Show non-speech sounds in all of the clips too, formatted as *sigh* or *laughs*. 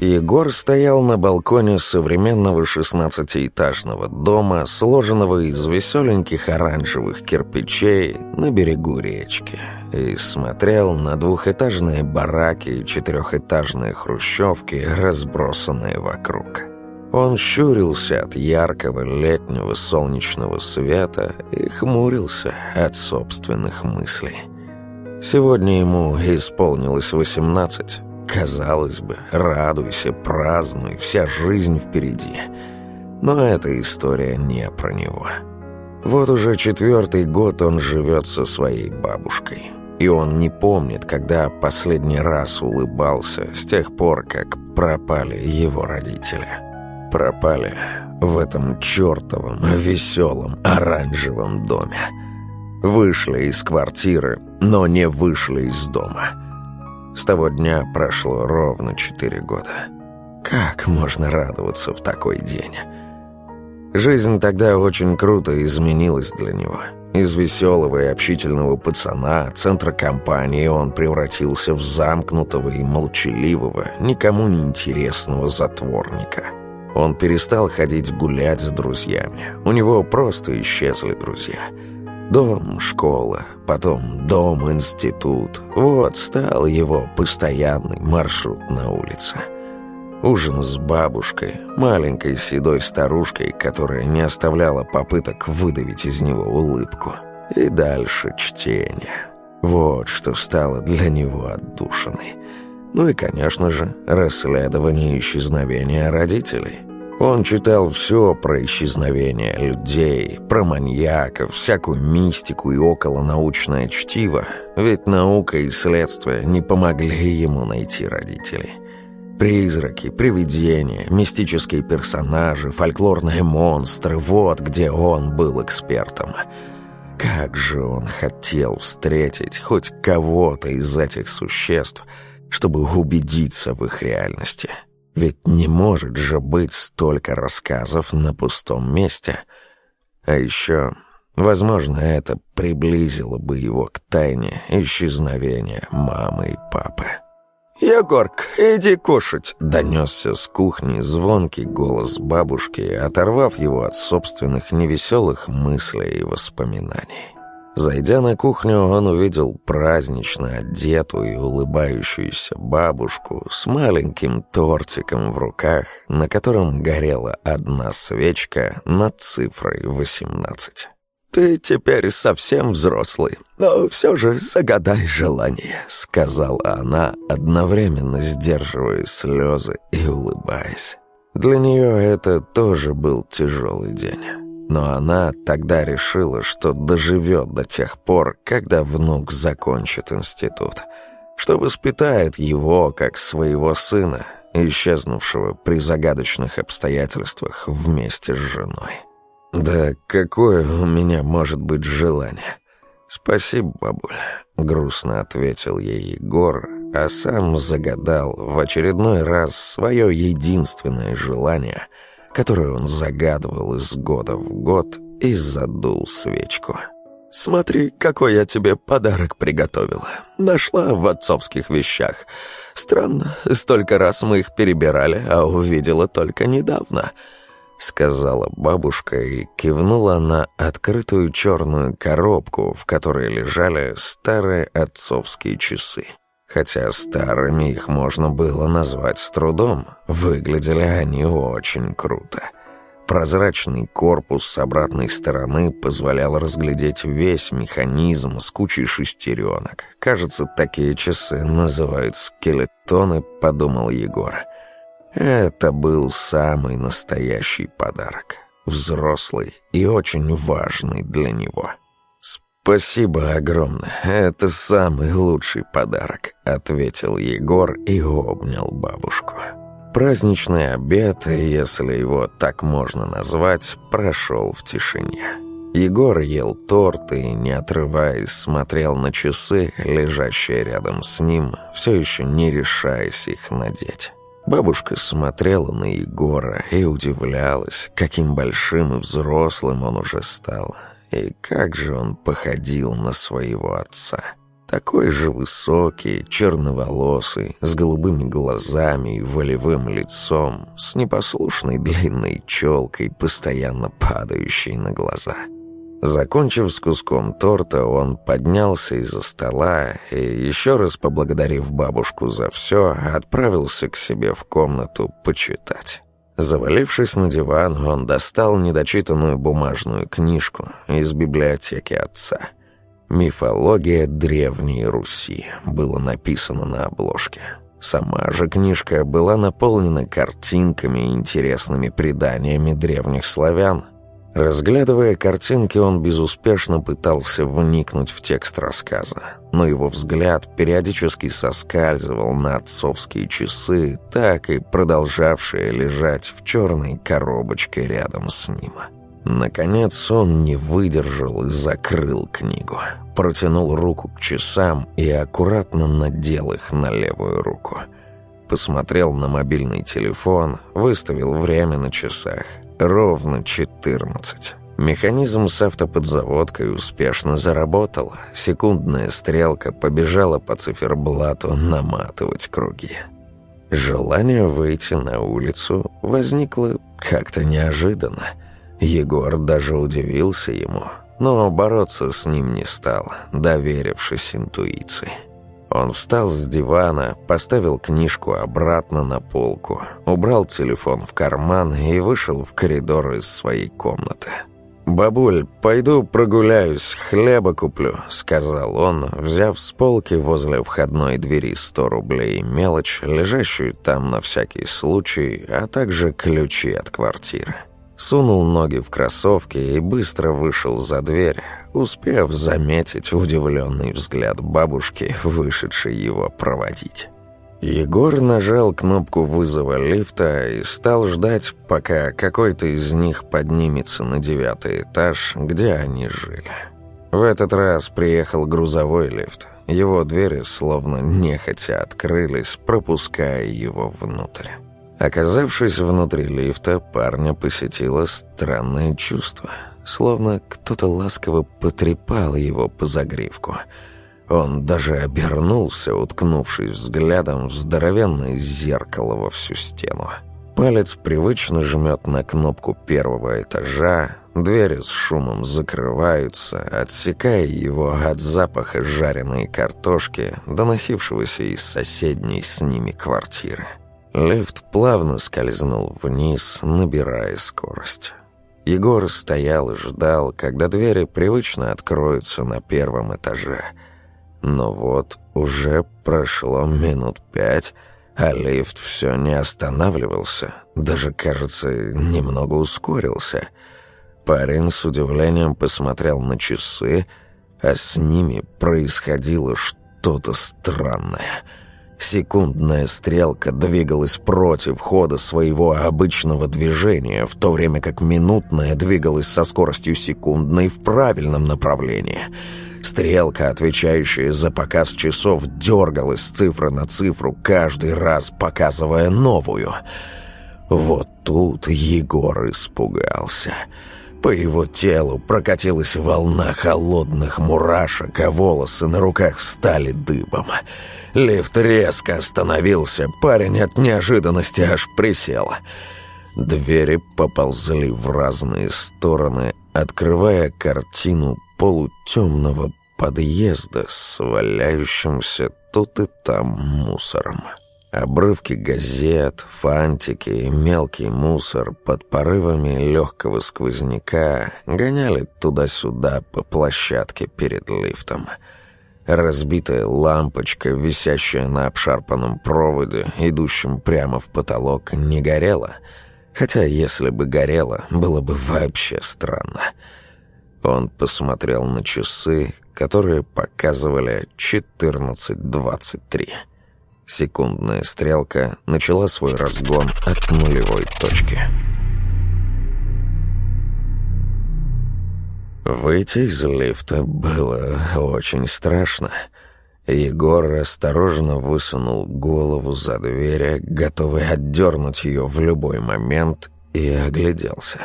Егор стоял на балконе современного шестнадцатиэтажного дома, сложенного из веселеньких оранжевых кирпичей на берегу речки, и смотрел на двухэтажные бараки и четырехэтажные хрущевки, разбросанные вокруг. Он щурился от яркого летнего солнечного света и хмурился от собственных мыслей. Сегодня ему исполнилось восемнадцать. Казалось бы, радуйся, празднуй, вся жизнь впереди. Но эта история не про него. Вот уже четвертый год он живет со своей бабушкой. И он не помнит, когда последний раз улыбался с тех пор, как пропали его родители. Пропали в этом чертовом, веселом, оранжевом доме. Вышли из квартиры, но не вышли из дома. С того дня прошло ровно четыре года. Как можно радоваться в такой день? Жизнь тогда очень круто изменилась для него. Из веселого и общительного пацана, центра компании, он превратился в замкнутого и молчаливого, никому не интересного затворника. Он перестал ходить гулять с друзьями. У него просто исчезли друзья – Дом, школа, потом дом, институт. Вот стал его постоянный маршрут на улице. Ужин с бабушкой, маленькой седой старушкой, которая не оставляла попыток выдавить из него улыбку. И дальше чтение. Вот что стало для него отдушиной. Ну и, конечно же, расследование исчезновения родителей – он читал все про исчезновение людей, про маньяков, всякую мистику и околонаучное чтиво, ведь наука и следствие не помогли ему найти родителей. Призраки, привидения, мистические персонажи, фольклорные монстры – вот где он был экспертом. Как же он хотел встретить хоть кого-то из этих существ, чтобы убедиться в их реальности – ведь не может же быть столько рассказов на пустом месте. А еще, возможно, это приблизило бы его к тайне исчезновения мамы и папы. «Егорк, иди кушать!» — донесся с кухни звонкий голос бабушки, оторвав его от собственных невеселых мыслей и воспоминаний. Зайдя на кухню, он увидел празднично одетую и улыбающуюся бабушку с маленьким тортиком в руках, на котором горела одна свечка над цифрой 18. «Ты теперь совсем взрослый, но все же загадай желание», — сказала она, одновременно сдерживая слезы и улыбаясь. Для нее это тоже был тяжелый день. Но она тогда решила, что доживет до тех пор, когда внук закончит институт, что воспитает его как своего сына, исчезнувшего при загадочных обстоятельствах вместе с женой. «Да какое у меня может быть желание?» «Спасибо, бабуля», — грустно ответил ей Егор, а сам загадал в очередной раз свое единственное желание — которую он загадывал из года в год, и задул свечку. «Смотри, какой я тебе подарок приготовила. Нашла в отцовских вещах. Странно, столько раз мы их перебирали, а увидела только недавно», — сказала бабушка и кивнула на открытую черную коробку, в которой лежали старые отцовские часы. Хотя старыми их можно было назвать с трудом, выглядели они очень круто. Прозрачный корпус с обратной стороны позволял разглядеть весь механизм с кучей шестеренок. Кажется, такие часы называют скелетоны, подумал Егор. Это был самый настоящий подарок. Взрослый и очень важный для него. «Спасибо огромное, это самый лучший подарок», — ответил Егор и обнял бабушку. Праздничный обед, если его так можно назвать, прошел в тишине. Егор ел торт и, не отрываясь, смотрел на часы, лежащие рядом с ним, все еще не решаясь их надеть. Бабушка смотрела на Егора и удивлялась, каким большим и взрослым он уже стал. И как же он походил на своего отца. Такой же высокий, черноволосый, с голубыми глазами и волевым лицом, с непослушной длинной челкой, постоянно падающей на глаза. Закончив с куском торта, он поднялся из-за стола и, еще раз поблагодарив бабушку за все, отправился к себе в комнату почитать. Завалившись на диван, он достал недочитанную бумажную книжку из библиотеки отца – «Мифология Древней Руси» было написано на обложке. Сама же книжка была наполнена картинками и интересными преданиями древних славян. Разглядывая картинки, он безуспешно пытался вникнуть в текст рассказа, но его взгляд периодически соскальзывал на отцовские часы, так и продолжавшие лежать в черной коробочке рядом с ним. Наконец он не выдержал и закрыл книгу. Протянул руку к часам и аккуратно надел их на левую руку. Посмотрел на мобильный телефон, выставил время на часах. Ровно 14. Механизм с автоподзаводкой успешно заработал. Секундная стрелка побежала по циферблату наматывать круги. Желание выйти на улицу возникло как-то неожиданно – Егор даже удивился ему, но бороться с ним не стал, доверившись интуиции. Он встал с дивана, поставил книжку обратно на полку, убрал телефон в карман и вышел в коридор из своей комнаты. «Бабуль, пойду прогуляюсь, хлеба куплю», — сказал он, взяв с полки возле входной двери сто рублей мелочь, лежащую там на всякий случай, а также ключи от квартиры. Сунул ноги в кроссовки и быстро вышел за дверь, успев заметить удивленный взгляд бабушки, вышедшей его проводить. Егор нажал кнопку вызова лифта и стал ждать, пока какой-то из них поднимется на девятый этаж, где они жили. В этот раз приехал грузовой лифт. Его двери словно нехотя открылись, пропуская его внутрь. Оказавшись внутри лифта, парня посетило странное чувство, словно кто-то ласково потрепал его по загривку. Он даже обернулся, уткнувшись взглядом в здоровенное зеркало во всю стену. Палец привычно жмет на кнопку первого этажа, двери с шумом закрываются, отсекая его от запаха жареной картошки, доносившегося из соседней с ними квартиры. Лифт плавно скользнул вниз, набирая скорость. Егор стоял и ждал, когда двери привычно откроются на первом этаже. Но вот уже прошло минут пять, а лифт все не останавливался, даже, кажется, немного ускорился. Парень с удивлением посмотрел на часы, а с ними происходило что-то странное — Секундная стрелка двигалась против хода своего обычного движения, в то время как минутная двигалась со скоростью секундной в правильном направлении. Стрелка, отвечающая за показ часов, дергалась с цифры на цифру, каждый раз показывая новую. Вот тут Егор испугался. По его телу прокатилась волна холодных мурашек, а волосы на руках встали дыбом. Лифт резко остановился, парень от неожиданности аж присел. Двери поползли в разные стороны, открывая картину полутемного подъезда с валяющимся тут и там мусором. Обрывки газет, фантики и мелкий мусор под порывами легкого сквозняка гоняли туда-сюда по площадке перед лифтом — Разбитая лампочка, висящая на обшарпанном проводе, идущем прямо в потолок, не горела. Хотя, если бы горела, было бы вообще странно. Он посмотрел на часы, которые показывали 14.23. Секундная стрелка начала свой разгон от нулевой точки. Выйти из лифта было очень страшно. Егор осторожно высунул голову за дверь, готовый отдернуть ее в любой момент, и огляделся.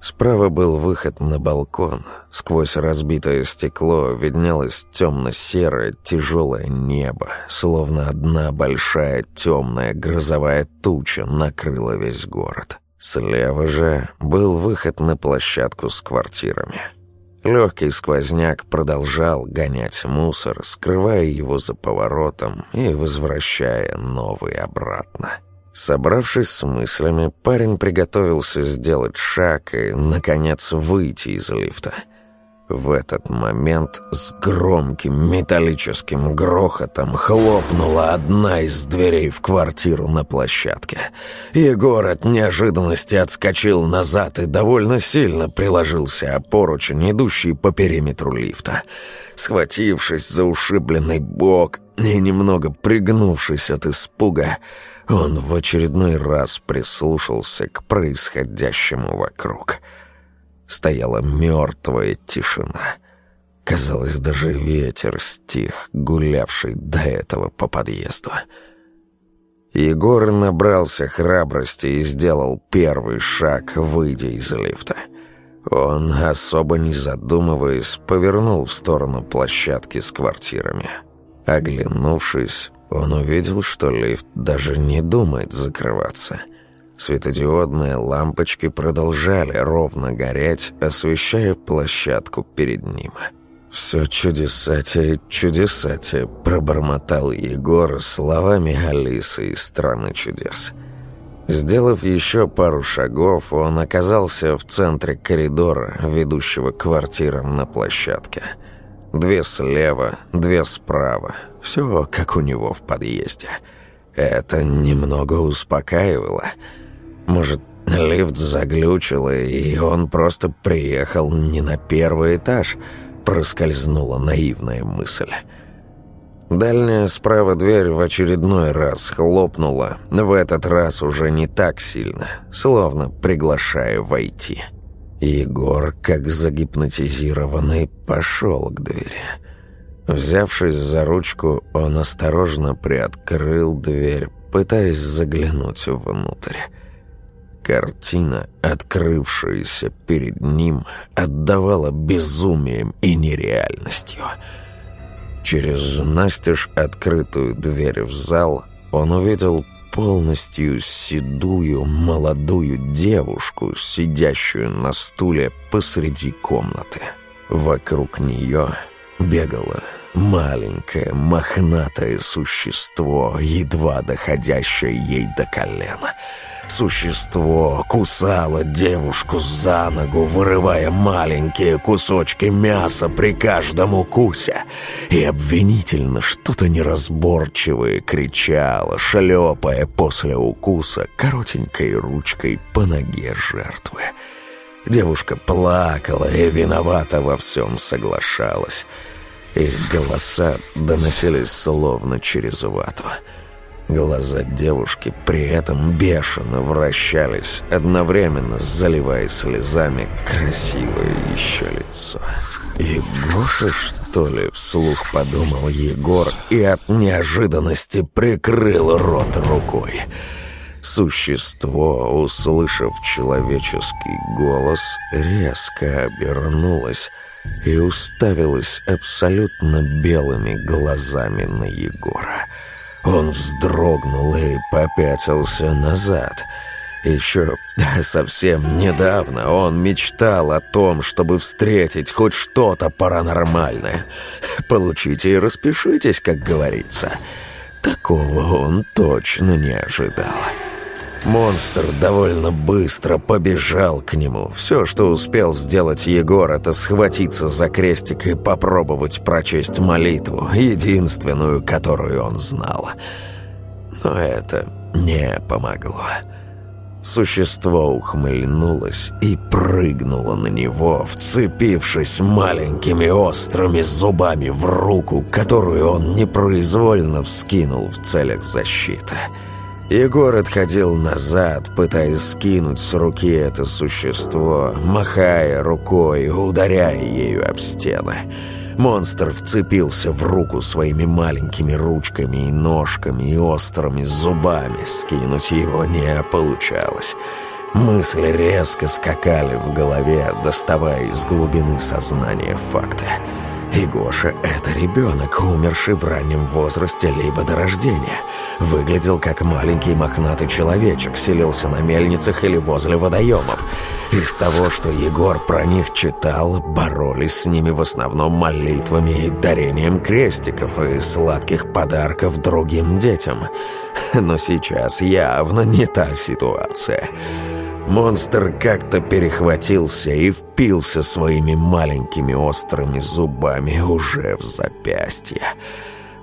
Справа был выход на балкон. Сквозь разбитое стекло виднелось темно-серое тяжелое небо, словно одна большая темная грозовая туча накрыла весь город. Слева же был выход на площадку с квартирами. Легкий сквозняк продолжал гонять мусор, скрывая его за поворотом и возвращая новый обратно. Собравшись с мыслями, парень приготовился сделать шаг и, наконец, выйти из лифта. В этот момент с громким металлическим грохотом хлопнула одна из дверей в квартиру на площадке. Егор от неожиданности отскочил назад и довольно сильно приложился о поручень, идущий по периметру лифта. Схватившись за ушибленный бок и немного пригнувшись от испуга, он в очередной раз прислушался к происходящему вокруг. Стояла мертвая тишина. Казалось, даже ветер стих, гулявший до этого по подъезду. Егор набрался храбрости и сделал первый шаг, выйдя из лифта. Он, особо не задумываясь, повернул в сторону площадки с квартирами. Оглянувшись, он увидел, что лифт даже не думает закрываться. Светодиодные лампочки продолжали ровно гореть, освещая площадку перед ним. «Все чудесатие, чудесатие», — пробормотал Егор словами Алисы из «Страны чудес». Сделав еще пару шагов, он оказался в центре коридора, ведущего к квартирам на площадке — Две слева, две справа. Все как у него в подъезде. Это немного успокаивало. Может, лифт заглючил, и он просто приехал не на первый этаж, проскользнула наивная мысль. Дальняя справа дверь в очередной раз хлопнула, в этот раз уже не так сильно, словно приглашая войти. Егор, как загипнотизированный, пошел к двери. Взявшись за ручку, он осторожно приоткрыл дверь, пытаясь заглянуть внутрь. Картина, открывшаяся перед ним, отдавала безумием и нереальностью. Через настежь открытую дверь в зал он увидел полностью седую молодую девушку, сидящую на стуле посреди комнаты. Вокруг нее бегало маленькое мохнатое существо, едва доходящее ей до колена — Существо кусало девушку за ногу, вырывая маленькие кусочки мяса при каждом укусе. И обвинительно что-то неразборчивое кричало, шлепая после укуса коротенькой ручкой по ноге жертвы. Девушка плакала и виновата во всем соглашалась. Их голоса доносились словно через вату. Глаза девушки при этом бешено вращались, одновременно заливая слезами красивое еще лицо. «Егоша, что ли?» — вслух подумал Егор и от неожиданности прикрыл рот рукой. Существо, услышав человеческий голос, резко обернулось и уставилось абсолютно белыми глазами на Егора. Он вздрогнул и попятился назад. Еще *laughs* совсем недавно он мечтал о том, чтобы встретить хоть что-то паранормальное. Получите и распишитесь, как говорится. Такого он точно не ожидал. Монстр довольно быстро побежал к нему. Все, что успел сделать Егор, это схватиться за крестик и попробовать прочесть молитву, единственную, которую он знал. Но это не помогло. Существо ухмыльнулось и прыгнуло на него, вцепившись маленькими острыми зубами в руку, которую он непроизвольно вскинул в целях защиты. Егор отходил назад, пытаясь скинуть с руки это существо, махая рукой, ударяя ею об стены. Монстр вцепился в руку своими маленькими ручками и ножками и острыми зубами. Скинуть его не получалось. Мысли резко скакали в голове, доставая из глубины сознания факты. И это ребенок, умерший в раннем возрасте либо до рождения. Выглядел как маленький мохнатый человечек, селился на мельницах или возле водоемов. Из того, что Егор про них читал, боролись с ними в основном молитвами и дарением крестиков и сладких подарков другим детям. Но сейчас явно не та ситуация — Монстр как-то перехватился и впился своими маленькими острыми зубами уже в запястье.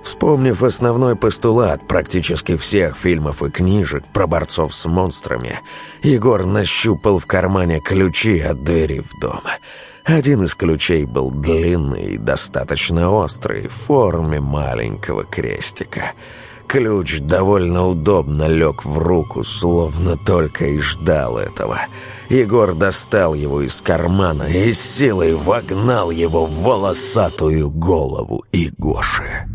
Вспомнив основной постулат практически всех фильмов и книжек про борцов с монстрами, Егор нащупал в кармане ключи от двери в дом. Один из ключей был длинный и достаточно острый, в форме маленького крестика — Ключ довольно удобно лег в руку, словно только и ждал этого. Егор достал его из кармана и силой вогнал его в волосатую голову Игоши.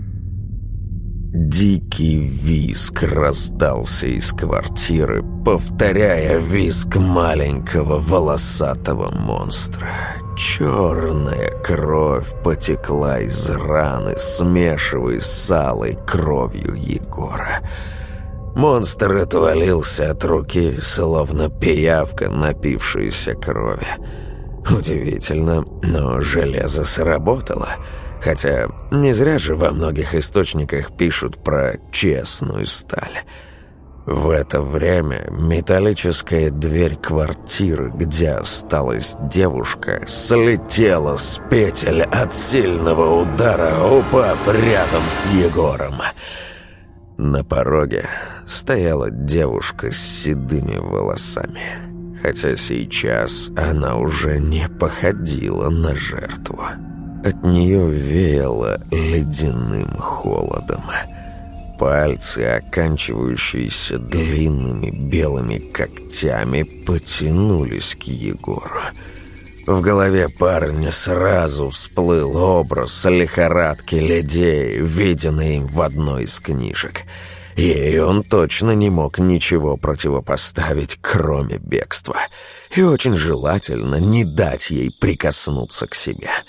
Дикий визг раздался из квартиры, повторяя визг маленького волосатого монстра. Черная кровь потекла из раны, смешиваясь с алой кровью Егора. Монстр отвалился от руки, словно пиявка, напившаяся крови. Удивительно, но железо сработало. Хотя не зря же во многих источниках пишут про честную сталь. В это время металлическая дверь квартиры, где осталась девушка, слетела с петель от сильного удара, упав рядом с Егором. На пороге стояла девушка с седыми волосами, хотя сейчас она уже не походила на жертву. От нее веяло ледяным холодом – Пальцы, оканчивающиеся длинными белыми когтями, потянулись к Егору. В голове парня сразу всплыл образ лихорадки ледей, виденный им в одной из книжек. Ей он точно не мог ничего противопоставить, кроме бегства. И очень желательно не дать ей прикоснуться к себе —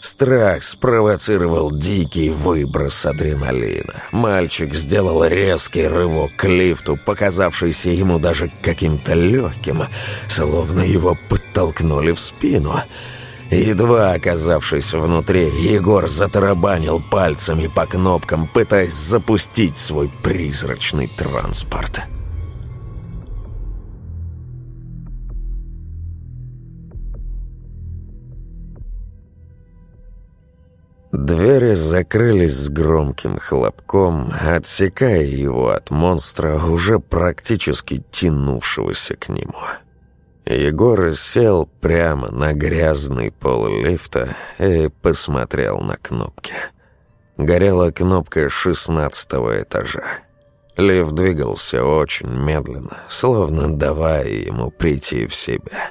Страх спровоцировал дикий выброс адреналина. Мальчик сделал резкий рывок к лифту, показавшийся ему даже каким-то легким, словно его подтолкнули в спину. Едва оказавшись внутри, Егор затарабанил пальцами по кнопкам, пытаясь запустить свой призрачный транспорт. Двери закрылись с громким хлопком, отсекая его от монстра, уже практически тянувшегося к нему. Егор сел прямо на грязный пол лифта и посмотрел на кнопки. Горела кнопка шестнадцатого этажа. Лифт двигался очень медленно, словно давая ему прийти в себя.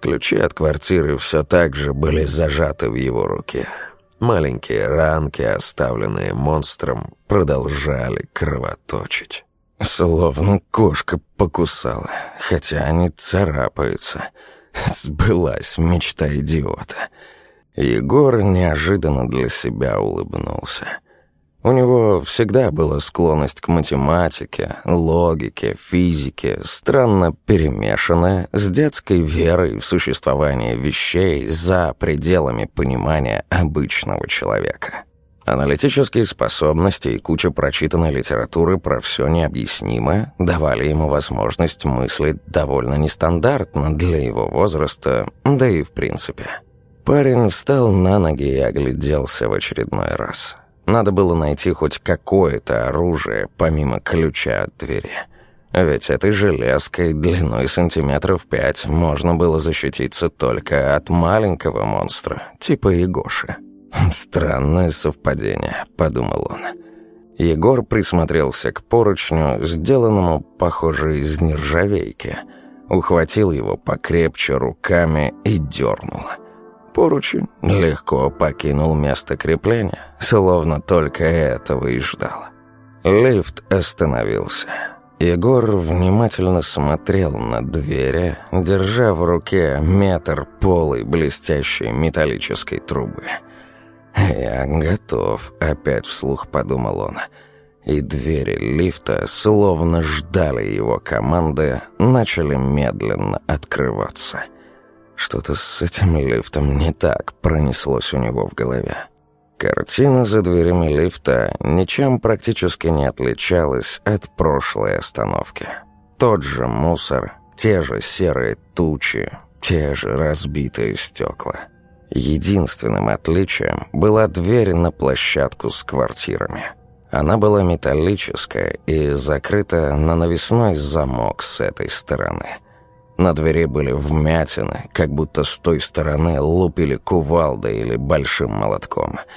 Ключи от квартиры все так же были зажаты в его руке — Маленькие ранки, оставленные монстром, продолжали кровоточить. Словно кошка покусала, хотя они царапаются. Сбылась мечта идиота. Егор неожиданно для себя улыбнулся. У него всегда была склонность к математике, логике, физике, странно перемешанная с детской верой в существование вещей за пределами понимания обычного человека. Аналитические способности и куча прочитанной литературы про все необъяснимое давали ему возможность мыслить довольно нестандартно для его возраста, да и в принципе. Парень встал на ноги и огляделся в очередной раз – надо было найти хоть какое-то оружие, помимо ключа от двери. Ведь этой железкой длиной сантиметров пять можно было защититься только от маленького монстра, типа Егоши. «Странное совпадение», — подумал он. Егор присмотрелся к поручню, сделанному, похоже, из нержавейки. Ухватил его покрепче руками и дернул. Поручень легко покинул место крепления, словно только этого и ждал. Лифт остановился. Егор внимательно смотрел на двери, держа в руке метр полой блестящей металлической трубы. «Я готов», — опять вслух подумал он. И двери лифта, словно ждали его команды, начали медленно открываться. Что-то с этим лифтом не так пронеслось у него в голове. Картина за дверями лифта ничем практически не отличалась от прошлой остановки. Тот же мусор, те же серые тучи, те же разбитые стекла. Единственным отличием была дверь на площадку с квартирами. Она была металлическая и закрыта на навесной замок с этой стороны. На двери были вмятины, как будто с той стороны лупили кувалдой или большим молотком –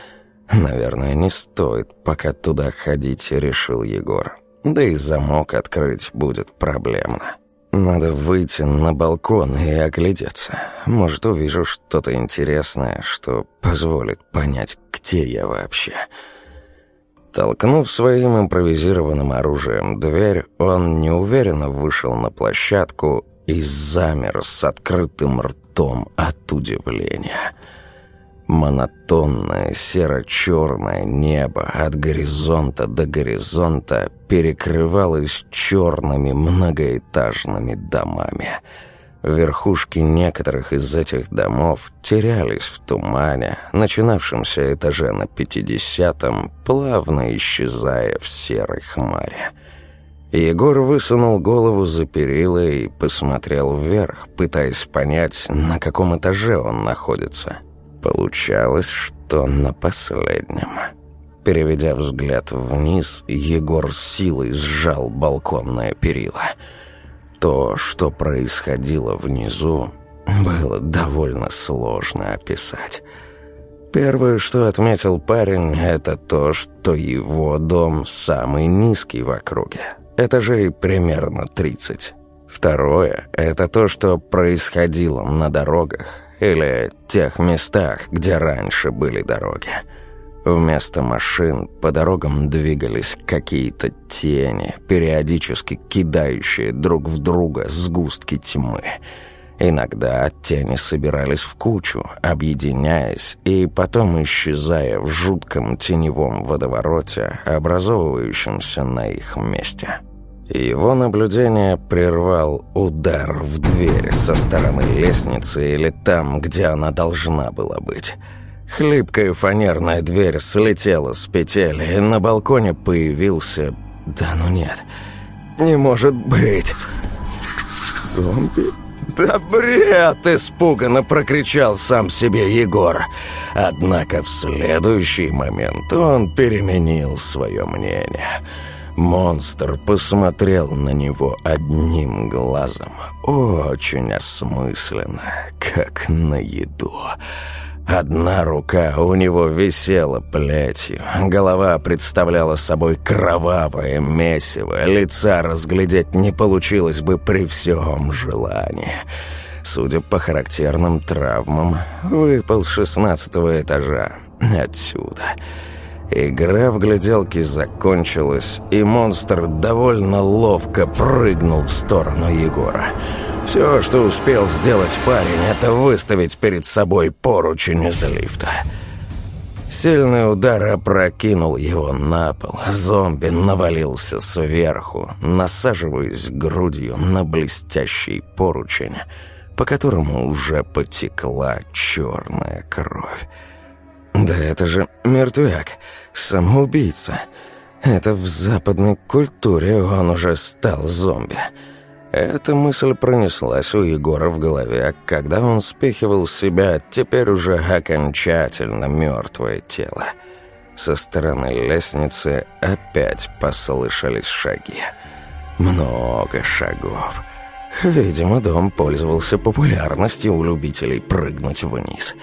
«Наверное, не стоит пока туда ходить», — решил Егор. «Да и замок открыть будет проблемно. Надо выйти на балкон и оглядеться. Может, увижу что-то интересное, что позволит понять, где я вообще». Толкнув своим импровизированным оружием дверь, он неуверенно вышел на площадку и замер с открытым ртом от удивления — Монотонное серо-черное небо от горизонта до горизонта перекрывалось черными многоэтажными домами. Верхушки некоторых из этих домов терялись в тумане, начинавшемся этаже на пятидесятом, плавно исчезая в серой хмаре. Егор высунул голову за перила и посмотрел вверх, пытаясь понять, на каком этаже он находится – Получалось, что на последнем. Переведя взгляд вниз, Егор силой сжал балконное перила. То, что происходило внизу, было довольно сложно описать. Первое, что отметил парень, это то, что его дом самый низкий в округе. Этажей примерно 30. Второе – это то, что происходило на дорогах, или тех местах, где раньше были дороги. Вместо машин по дорогам двигались какие-то тени, периодически кидающие друг в друга сгустки тьмы. Иногда тени собирались в кучу, объединяясь и потом исчезая в жутком теневом водовороте, образовывающемся на их месте. Его наблюдение прервал удар в дверь со стороны лестницы или там, где она должна была быть. Хлипкая фанерная дверь слетела с петель, и на балконе появился... Да ну нет, не может быть. Зомби? «Да бред!» – испуганно прокричал сам себе Егор. Однако в следующий момент он переменил свое мнение – Монстр посмотрел на него одним глазом, очень осмысленно, как на еду. Одна рука у него висела плетью, голова представляла собой кровавое месиво, лица разглядеть не получилось бы при всем желании. Судя по характерным травмам, выпал с шестнадцатого этажа отсюда — Игра в гляделки закончилась, и монстр довольно ловко прыгнул в сторону Егора. Все, что успел сделать парень, это выставить перед собой поручень из лифта. Сильный удар опрокинул его на пол. Зомби навалился сверху, насаживаясь грудью на блестящий поручень, по которому уже потекла черная кровь. Да это же мертвяк, самоубийца. Это в западной культуре он уже стал зомби. Эта мысль пронеслась у Егора в голове, когда он спихивал себя теперь уже окончательно мертвое тело. Со стороны лестницы опять послышались шаги. Много шагов. Видимо, дом пользовался популярностью у любителей прыгнуть вниз.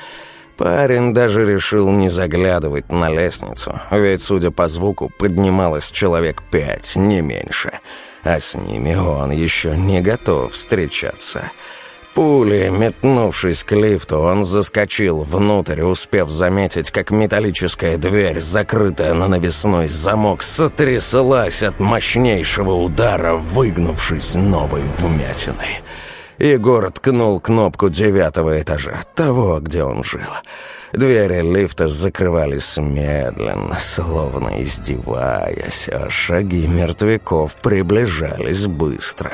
Парень даже решил не заглядывать на лестницу, ведь, судя по звуку, поднималось человек пять, не меньше. А с ними он еще не готов встречаться. Пулей метнувшись к лифту, он заскочил внутрь, успев заметить, как металлическая дверь, закрытая на навесной замок, сотряслась от мощнейшего удара, выгнувшись новой вмятиной. Егор ткнул кнопку девятого этажа, того, где он жил. Двери лифта закрывались медленно, словно издеваясь, а шаги мертвяков приближались быстро.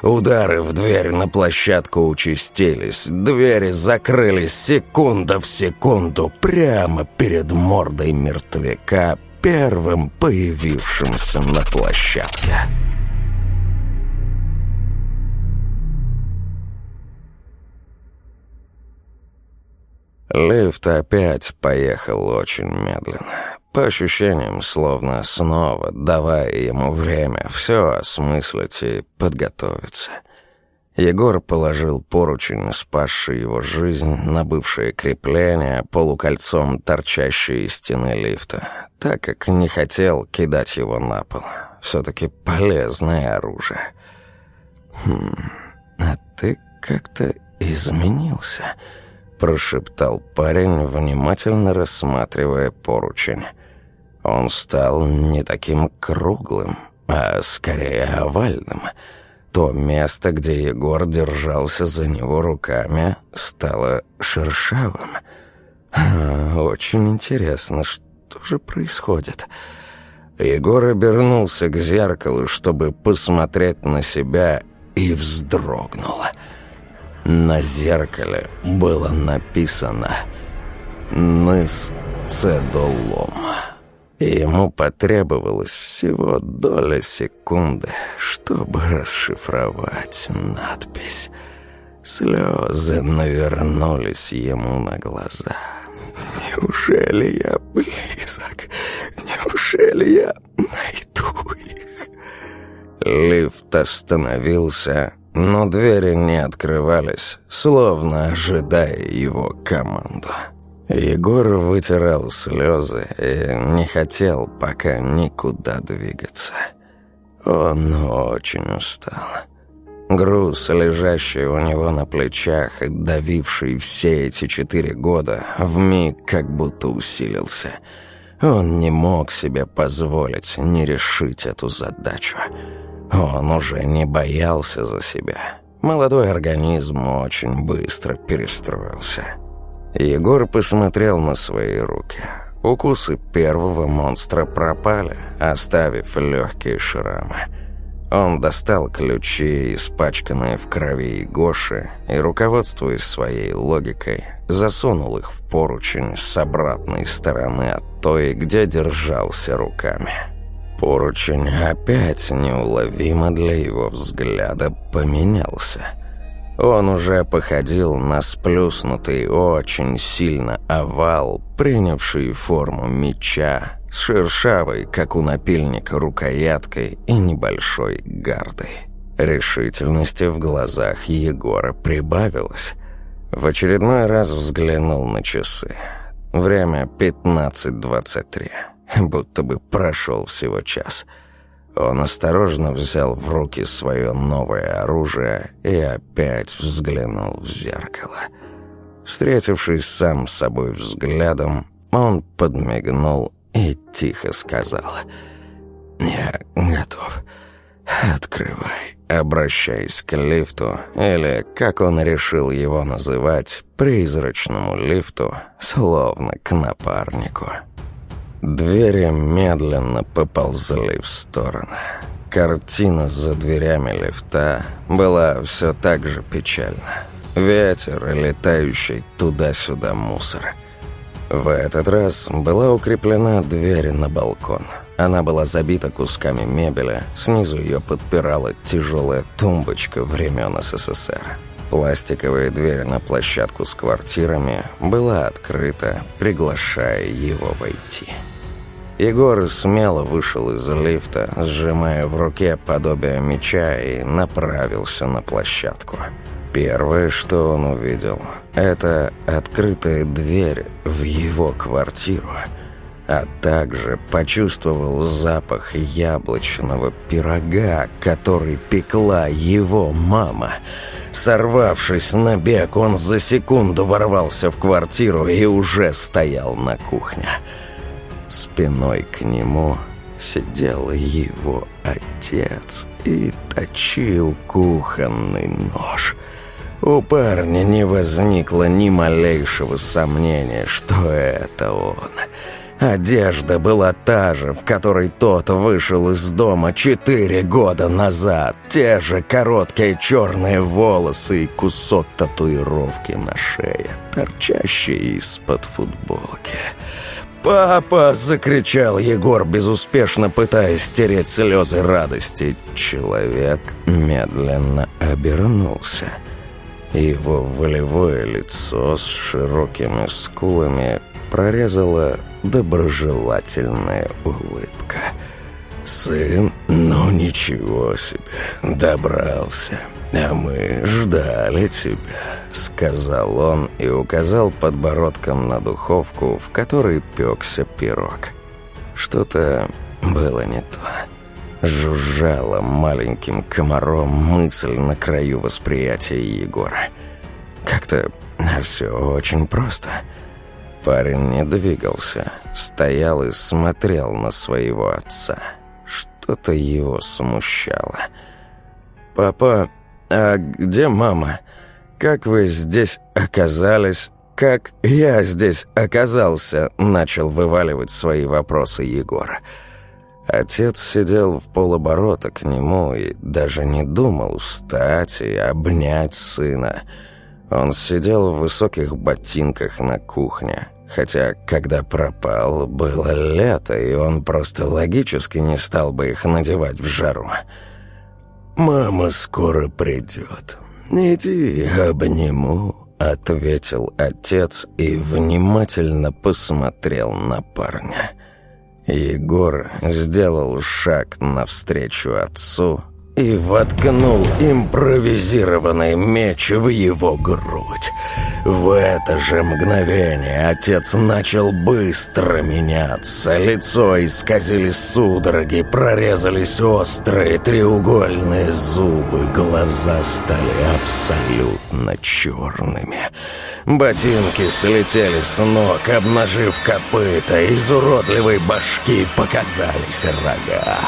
Удары в дверь на площадку участились, двери закрылись секунда в секунду прямо перед мордой мертвяка, первым появившимся на площадке. Лифт опять поехал очень медленно. По ощущениям, словно снова, давая ему время все осмыслить и подготовиться. Егор положил поручень, спасший его жизнь, на бывшее крепление, полукольцом торчащее из стены лифта, так как не хотел кидать его на пол. Все-таки полезное оружие. «Хм, а ты как-то изменился», прошептал парень, внимательно рассматривая поручень. Он стал не таким круглым, а скорее овальным. То место, где Егор держался за него руками, стало шершавым. Очень интересно, что же происходит. Егор обернулся к зеркалу, чтобы посмотреть на себя, и вздрогнул. На зеркале было написано «Ныс Цедолом». Ему потребовалось всего доля секунды, чтобы расшифровать надпись. Слезы навернулись ему на глаза. «Неужели я близок? Неужели я найду их?» Лифт остановился, но двери не открывались, словно ожидая его команду. Егор вытирал слезы и не хотел пока никуда двигаться. Он очень устал. Груз, лежащий у него на плечах и давивший все эти четыре года, вмиг как будто усилился. Он не мог себе позволить не решить эту задачу. Он уже не боялся за себя. Молодой организм очень быстро перестроился. Егор посмотрел на свои руки. Укусы первого монстра пропали, оставив легкие шрамы. Он достал ключи, испачканные в крови Гоши, и, руководствуясь своей логикой, засунул их в поручень с обратной стороны от той, где держался руками. Поручень опять неуловимо для его взгляда поменялся. Он уже походил на сплюснутый очень сильно овал, принявший форму меча, с шершавой, как у напильника, рукояткой и небольшой гардой. Решительности в глазах Егора прибавилось. В очередной раз взглянул на часы. Время 15.23 будто бы прошел всего час. Он осторожно взял в руки свое новое оружие и опять взглянул в зеркало. Встретившись сам с собой взглядом, он подмигнул и тихо сказал «Я готов. Открывай». Обращаясь к лифту, или, как он решил его называть, призрачному лифту, словно к напарнику. Двери медленно поползли в стороны. Картина за дверями лифта была все так же печальна. Ветер летающий туда-сюда мусор. В этот раз была укреплена дверь на балкон. Она была забита кусками мебели, снизу ее подпирала тяжелая тумбочка времен СССР. Пластиковая дверь на площадку с квартирами была открыта, приглашая его войти. Егор смело вышел из лифта, сжимая в руке подобие меча и направился на площадку. Первое, что он увидел, это открытая дверь в его квартиру. А также почувствовал запах яблочного пирога, который пекла его мама. Сорвавшись на бег, он за секунду ворвался в квартиру и уже стоял на кухне. Спиной к нему сидел его отец и точил кухонный нож. У парня не возникло ни малейшего сомнения, что это он — Одежда была та же, в которой тот вышел из дома четыре года назад. Те же короткие черные волосы и кусок татуировки на шее, торчащий из-под футболки. «Папа!» — закричал Егор, безуспешно пытаясь стереть слезы радости. Человек медленно обернулся. Его волевое лицо с широкими скулами прорезала доброжелательная улыбка. «Сын, ну ничего себе, добрался, а мы ждали тебя», — сказал он и указал подбородком на духовку, в которой пекся пирог. Что-то было не то. Жужжала маленьким комаром мысль на краю восприятия Егора. Как-то все очень просто — Парень не двигался, стоял и смотрел на своего отца. Что-то его смущало. «Папа, а где мама? Как вы здесь оказались? Как я здесь оказался?» Начал вываливать свои вопросы Егор. Отец сидел в полоборота к нему и даже не думал встать и обнять сына. Он сидел в высоких ботинках на кухне. Хотя, когда пропал, было лето, и он просто логически не стал бы их надевать в жару. «Мама скоро придет. Иди, обниму», — ответил отец и внимательно посмотрел на парня. Егор сделал шаг навстречу отцу и воткнул импровизированный меч в его грудь. В это же мгновение отец начал быстро меняться. Лицо исказили судороги, прорезались острые треугольные зубы, глаза стали абсолютно черными. Ботинки слетели с ног, обнажив копыта, из уродливой башки показались рога.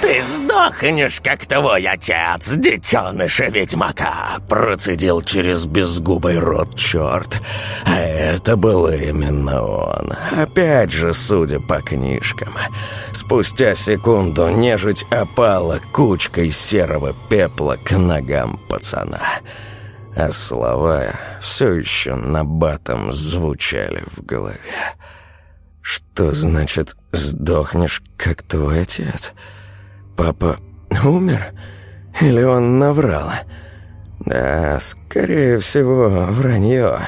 «Ты сдохнешь, как твой отец, детеныша ведьмака!» Процедил через безгубый рот черт. А это был именно он. Опять же, судя по книжкам. Спустя секунду нежить опала кучкой серого пепла к ногам пацана. А слова все еще на батом звучали в голове. «Что значит «сдохнешь, как твой отец»?» Папа умер? Или он наврал? Да, скорее всего, вранье.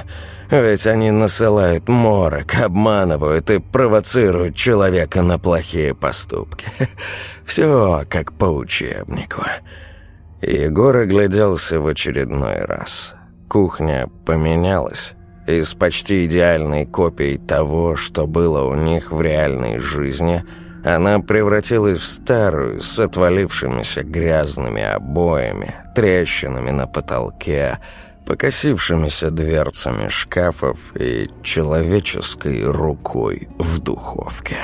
Ведь они насылают морок, обманывают и провоцируют человека на плохие поступки. *laughs* Все как по учебнику. Егор огляделся в очередной раз. Кухня поменялась. Из почти идеальной копии того, что было у них в реальной жизни – она превратилась в старую, с отвалившимися грязными обоями, трещинами на потолке, покосившимися дверцами шкафов и человеческой рукой в духовке.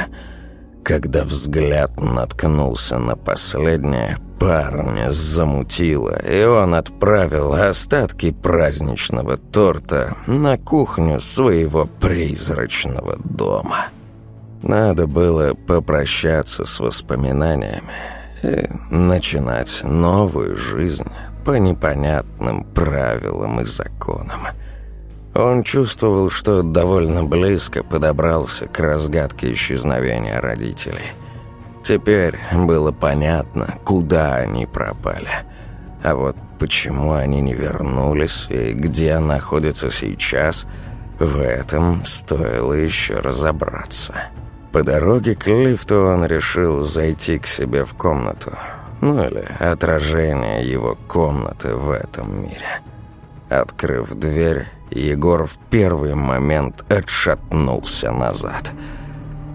Когда взгляд наткнулся на последнее, парня замутило, и он отправил остатки праздничного торта на кухню своего призрачного дома. Надо было попрощаться с воспоминаниями и начинать новую жизнь по непонятным правилам и законам. Он чувствовал, что довольно близко подобрался к разгадке исчезновения родителей. Теперь было понятно, куда они пропали. А вот почему они не вернулись и где находятся сейчас, в этом стоило еще разобраться. По дороге к лифту он решил зайти к себе в комнату. Ну или отражение его комнаты в этом мире. Открыв дверь, Егор в первый момент отшатнулся назад.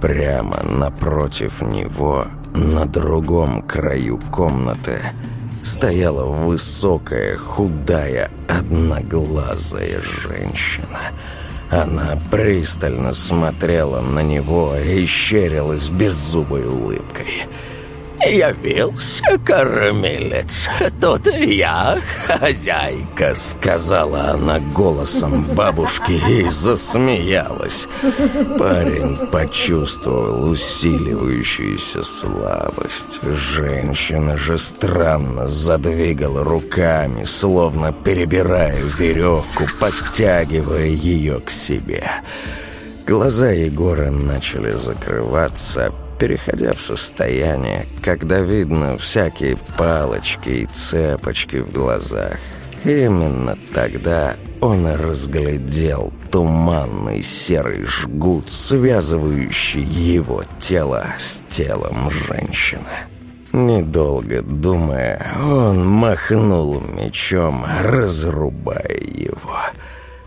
прямо напротив него, на другом краю комнаты, стояла высокая, худая, одноглазая женщина. Она пристально смотрела на него и щерилась беззубой улыбкой – «Явился кормилец. Тут я, хозяйка», — сказала она голосом бабушки и засмеялась. Парень почувствовал усиливающуюся слабость. Женщина же странно задвигала руками, словно перебирая веревку, подтягивая ее к себе. Глаза Егора начали закрываться, переходя в состояние, когда видно всякие палочки и цепочки в глазах. Именно тогда он разглядел туманный серый жгут, связывающий его тело с телом женщины. Недолго думая, он махнул мечом, разрубая его –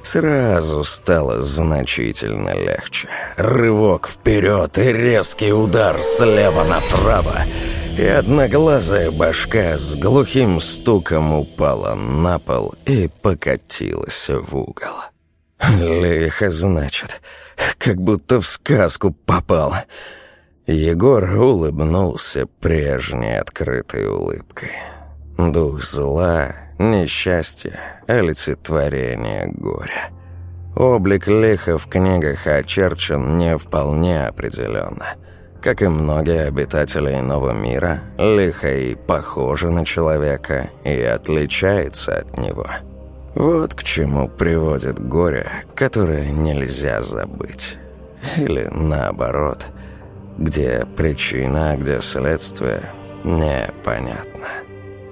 Сразу стало значительно легче. Рывок вперед и резкий удар слева направо. И одноглазая башка с глухим стуком упала на пол и покатилась в угол. Лихо, значит, как будто в сказку попал. Егор улыбнулся прежней открытой улыбкой. Дух зла Несчастье, олицетворение горя. Облик лиха в книгах очерчен не вполне определенно. Как и многие обитатели иного мира, лиха и похожа на человека, и отличается от него. Вот к чему приводит горе, которое нельзя забыть. Или наоборот, где причина, а где следствие, непонятно.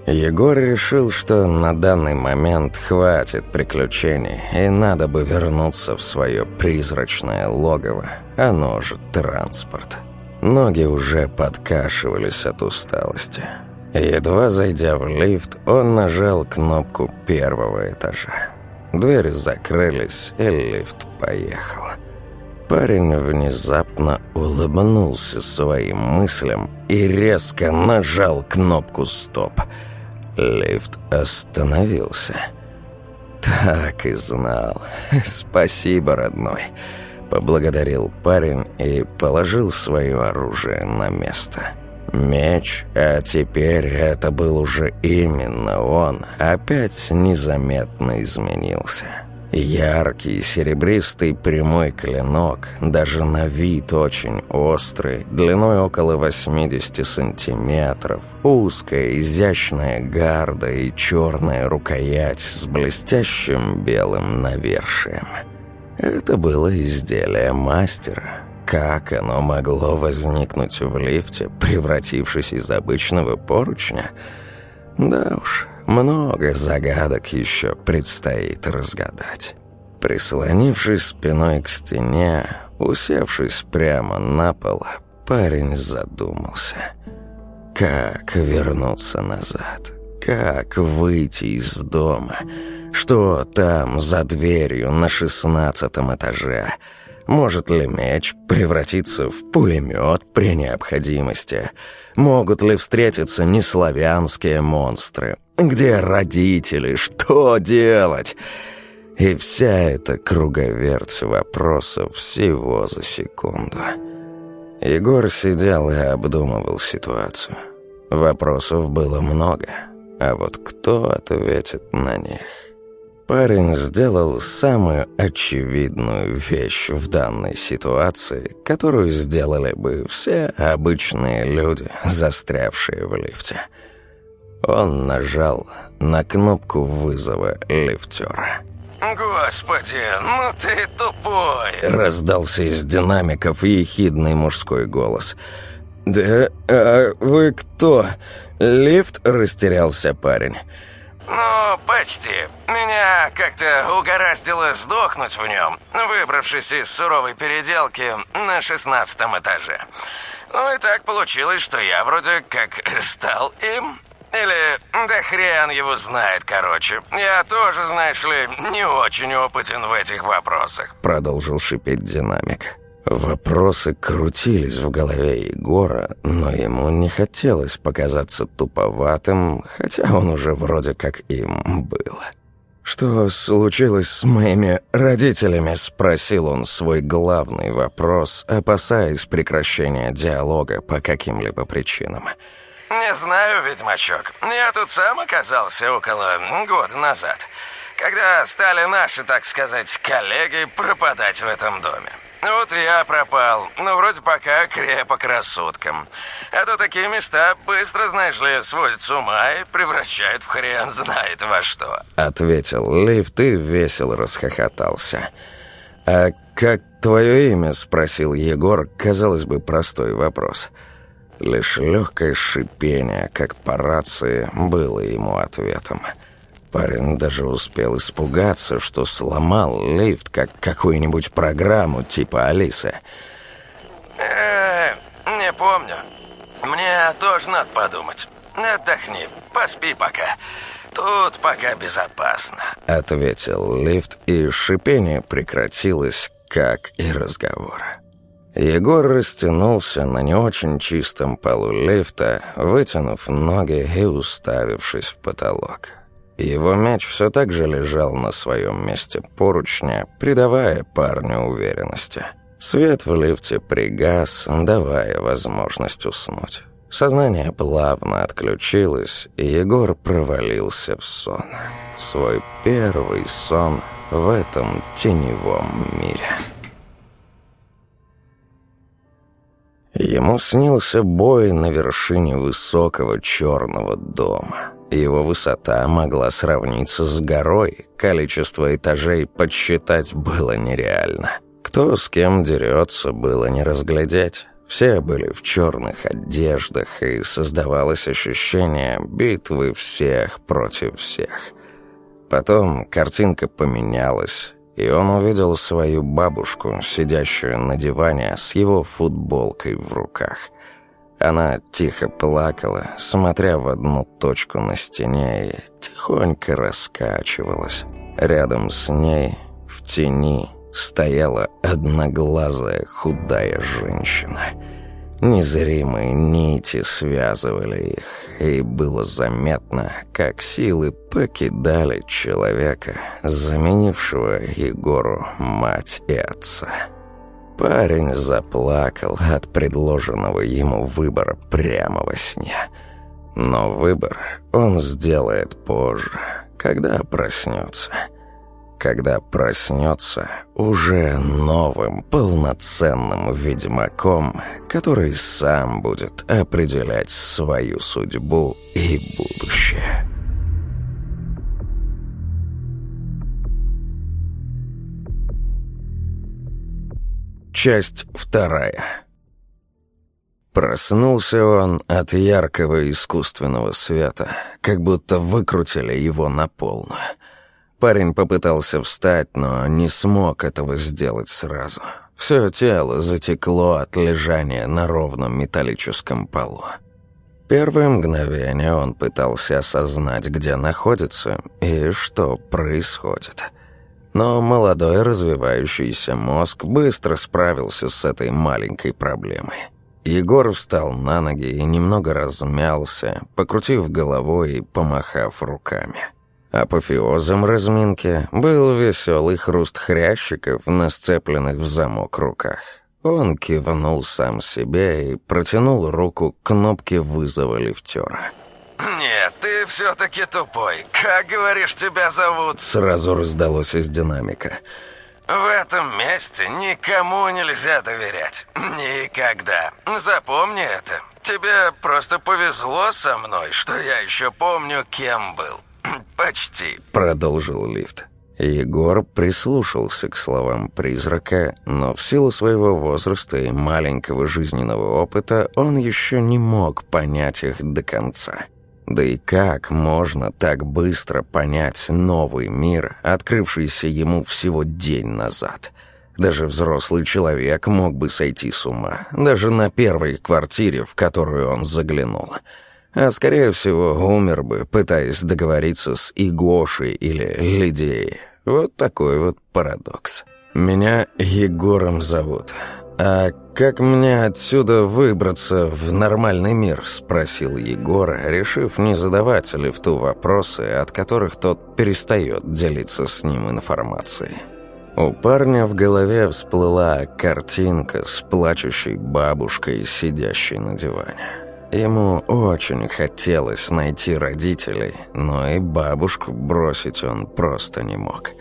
Егор решил, что на данный момент хватит приключений, и надо бы вернуться в свое призрачное логово, оно же транспорт. Ноги уже подкашивались от усталости. Едва зайдя в лифт, он нажал кнопку первого этажа. Двери закрылись, и лифт поехал. Парень внезапно улыбнулся своим мыслям и резко нажал кнопку «Стоп». Лифт остановился. «Так и знал. *laughs* Спасибо, родной», — поблагодарил парень и положил свое оружие на место. Меч, а теперь это был уже именно он, опять незаметно изменился. Яркий, серебристый прямой клинок, даже на вид очень острый, длиной около 80 сантиметров, узкая, изящная гарда и черная рукоять с блестящим белым навершием. Это было изделие мастера. Как оно могло возникнуть в лифте, превратившись из обычного поручня? Да уж, много загадок еще предстоит разгадать. Прислонившись спиной к стене, усевшись прямо на пол, парень задумался. Как вернуться назад? Как выйти из дома? Что там за дверью на шестнадцатом этаже? Может ли меч превратиться в пулемет при необходимости? Могут ли встретиться неславянские монстры? Где родители? Что делать? И вся эта круговерть вопросов всего за секунду. Егор сидел и обдумывал ситуацию. Вопросов было много, а вот кто ответит на них? Парень сделал самую очевидную вещь в данной ситуации, которую сделали бы все обычные люди, застрявшие в лифте – он нажал на кнопку вызова лифтера. «Господи, ну ты тупой!» Раздался из динамиков ехидный мужской голос. «Да, а вы кто? Лифт?» – растерялся парень. «Ну, почти. Меня как-то угораздило сдохнуть в нем, выбравшись из суровой переделки на шестнадцатом этаже. Ну и так получилось, что я вроде как стал им». Или да хрен его знает, короче. Я тоже, знаешь ли, не очень опытен в этих вопросах. Продолжил шипеть динамик. Вопросы крутились в голове Егора, но ему не хотелось показаться туповатым, хотя он уже вроде как им был. «Что случилось с моими родителями?» — спросил он свой главный вопрос, опасаясь прекращения диалога по каким-либо причинам. «Не знаю, ведьмачок. Я тут сам оказался около года назад, когда стали наши, так сказать, коллеги пропадать в этом доме. Вот я пропал, но вроде пока крепок рассудком. А то такие места быстро, знаешь ли, сводят с ума и превращают в хрен знает во что. Ответил лифт и весело расхохотался. «А как твое имя?» — спросил Егор, казалось бы, простой вопрос. Лишь легкое шипение, как по рации, было ему ответом. «А Парень даже успел испугаться, что сломал лифт, как какую-нибудь программу типа Алисы. Э, не помню. Мне тоже надо подумать. Отдохни, поспи пока. Тут пока безопасно. Ответил лифт, и шипение прекратилось, как и разговор. Егор растянулся на не очень чистом полу лифта, вытянув ноги и уставившись в потолок. Его мяч все так же лежал на своем месте поручня, придавая парню уверенности. Свет в лифте пригас, давая возможность уснуть. Сознание плавно отключилось, и Егор провалился в сон. Свой первый сон в этом теневом мире. Ему снился бой на вершине высокого черного дома. Его высота могла сравниться с горой, количество этажей подсчитать было нереально. Кто с кем дерется, было не разглядеть. Все были в черных одеждах, и создавалось ощущение битвы всех против всех. Потом картинка поменялась, и он увидел свою бабушку, сидящую на диване с его футболкой в руках – она тихо плакала, смотря в одну точку на стене и тихонько раскачивалась. Рядом с ней, в тени, стояла одноглазая худая женщина. Незримые нити связывали их, и было заметно, как силы покидали человека, заменившего Егору мать и отца. Парень заплакал от предложенного ему выбора прямо во сне. Но выбор он сделает позже, когда проснется. Когда проснется уже новым, полноценным ведьмаком, который сам будет определять свою судьбу и будущее. Часть вторая. Проснулся он от яркого искусственного света, как будто выкрутили его на полную. Парень попытался встать, но не смог этого сделать сразу. Все тело затекло от лежания на ровном металлическом полу. Первое мгновение он пытался осознать, где находится и что происходит – но молодой развивающийся мозг быстро справился с этой маленькой проблемой. Егор встал на ноги и немного размялся, покрутив головой и помахав руками. Апофеозом разминки был веселый хруст хрящиков на сцепленных в замок руках. Он кивнул сам себе и протянул руку к кнопке вызова лифтера. «Нет, ты все-таки тупой. Как, говоришь, тебя зовут?» Сразу раздалось из динамика. «В этом месте никому нельзя доверять. Никогда. Запомни это. Тебе просто повезло со мной, что я еще помню, кем был. *coughs* Почти», — продолжил лифт. Егор прислушался к словам призрака, но в силу своего возраста и маленького жизненного опыта он еще не мог понять их до конца. Да и как можно так быстро понять новый мир, открывшийся ему всего день назад? Даже взрослый человек мог бы сойти с ума, даже на первой квартире, в которую он заглянул. А скорее всего, умер бы, пытаясь договориться с Игошей или Лидией. Вот такой вот парадокс. «Меня Егором зовут. «А как мне отсюда выбраться в нормальный мир?» – спросил Егор, решив не задавать лифту вопросы, от которых тот перестает делиться с ним информацией. У парня в голове всплыла картинка с плачущей бабушкой, сидящей на диване. Ему очень хотелось найти родителей, но и бабушку бросить он просто не мог.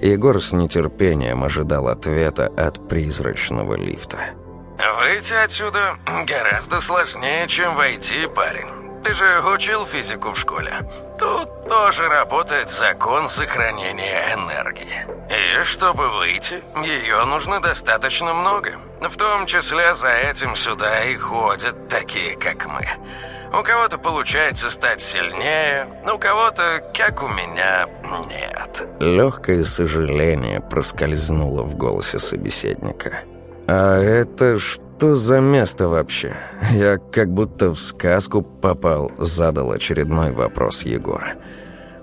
Егор с нетерпением ожидал ответа от призрачного лифта. «Выйти отсюда гораздо сложнее, чем войти, парень. Ты же учил физику в школе. Тут тоже работает закон сохранения энергии. И чтобы выйти, ее нужно достаточно много. В том числе за этим сюда и ходят такие, как мы». У кого-то получается стать сильнее, у кого-то, как у меня, нет». Легкое сожаление проскользнуло в голосе собеседника. «А это что за место вообще? Я как будто в сказку попал», — задал очередной вопрос Егора.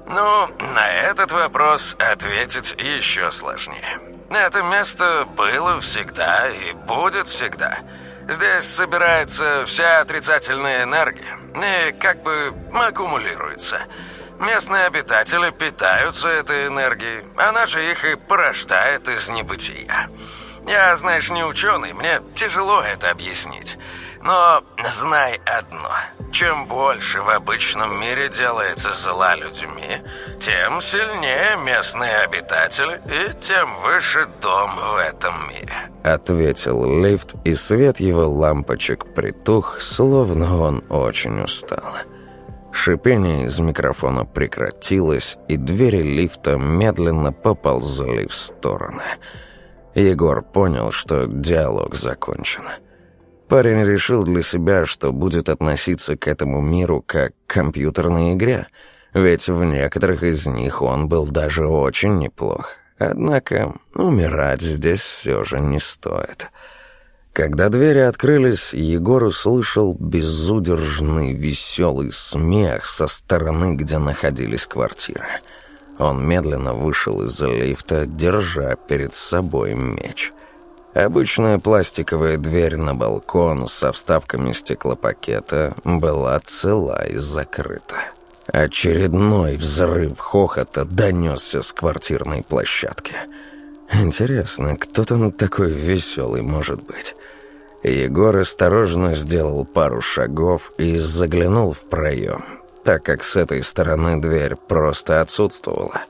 «Ну, на этот вопрос ответить еще сложнее. Это место было всегда и будет всегда». Здесь собирается вся отрицательная энергия и как бы аккумулируется. Местные обитатели питаются этой энергией, она же их и порождает из небытия. Я, знаешь, не ученый, мне тяжело это объяснить. Но знай одно. Чем больше в обычном мире делается зла людьми, тем сильнее местные обитатели и тем выше дом в этом мире. Ответил лифт, и свет его лампочек притух, словно он очень устал. Шипение из микрофона прекратилось, и двери лифта медленно поползли в стороны. Егор понял, что диалог закончен. Парень решил для себя, что будет относиться к этому миру как к компьютерной игре, ведь в некоторых из них он был даже очень неплох. Однако умирать здесь все же не стоит. Когда двери открылись, Егор услышал безудержный веселый смех со стороны, где находились квартиры. Он медленно вышел из лифта, держа перед собой меч. Обычная пластиковая дверь на балкон со вставками стеклопакета была цела и закрыта. Очередной взрыв хохота донесся с квартирной площадки. Интересно, кто там такой веселый может быть? Егор осторожно сделал пару шагов и заглянул в проем, так как с этой стороны дверь просто отсутствовала.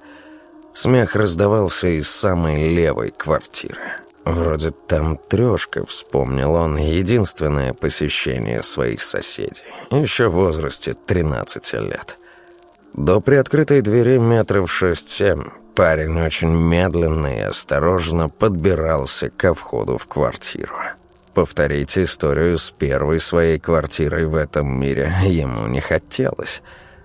Смех раздавался из самой левой квартиры. Вроде там трешка, вспомнил он, единственное посещение своих соседей. Еще в возрасте 13 лет. До приоткрытой двери метров шесть-семь парень очень медленно и осторожно подбирался ко входу в квартиру. Повторить историю с первой своей квартирой в этом мире ему не хотелось.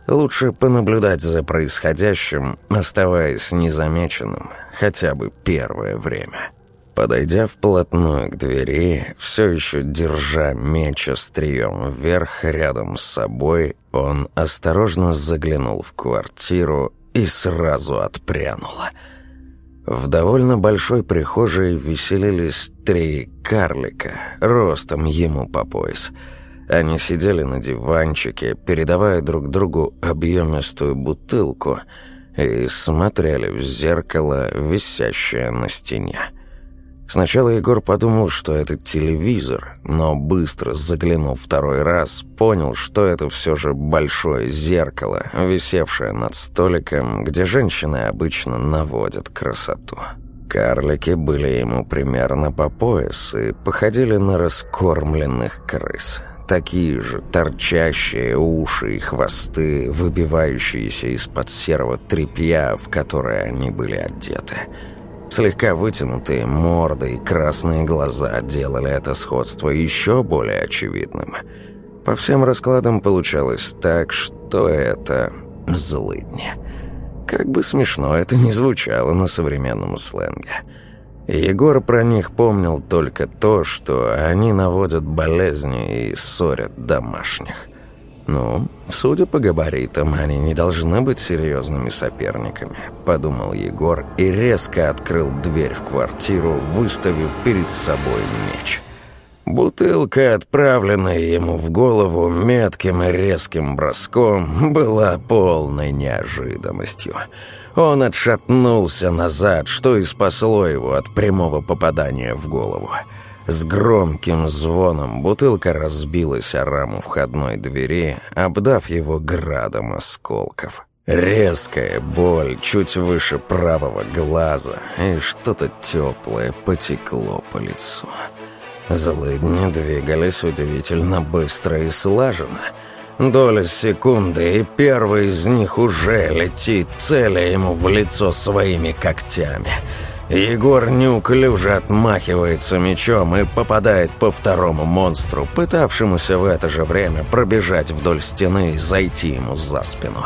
Лучше понаблюдать за происходящим, оставаясь незамеченным хотя бы первое время. Подойдя вплотную к двери, все еще держа меч острием вверх рядом с собой, он осторожно заглянул в квартиру и сразу отпрянул. В довольно большой прихожей веселились три карлика, ростом ему по пояс. Они сидели на диванчике, передавая друг другу объемистую бутылку, и смотрели в зеркало, висящее на стене. Сначала Егор подумал, что это телевизор, но быстро заглянув второй раз, понял, что это все же большое зеркало, висевшее над столиком, где женщины обычно наводят красоту. Карлики были ему примерно по пояс и походили на раскормленных крыс. Такие же торчащие уши и хвосты, выбивающиеся из-под серого тряпья, в которое они были одеты – Слегка вытянутые морды и красные глаза делали это сходство еще более очевидным. По всем раскладам получалось так, что это злыдни. Как бы смешно это ни звучало на современном сленге. Егор про них помнил только то, что они наводят болезни и ссорят домашних. Ну, Судя по габаритам, они не должны быть серьезными соперниками, подумал Егор и резко открыл дверь в квартиру, выставив перед собой меч. Бутылка, отправленная ему в голову метким и резким броском, была полной неожиданностью. Он отшатнулся назад, что и спасло его от прямого попадания в голову. С громким звоном бутылка разбилась о раму входной двери, обдав его градом осколков. Резкая боль чуть выше правого глаза, и что-то теплое потекло по лицу. Злыдни двигались удивительно быстро и слаженно. Доля секунды, и первый из них уже летит, целя ему в лицо своими когтями. Егор неуклюже отмахивается мечом и попадает по второму монстру, пытавшемуся в это же время пробежать вдоль стены и зайти ему за спину.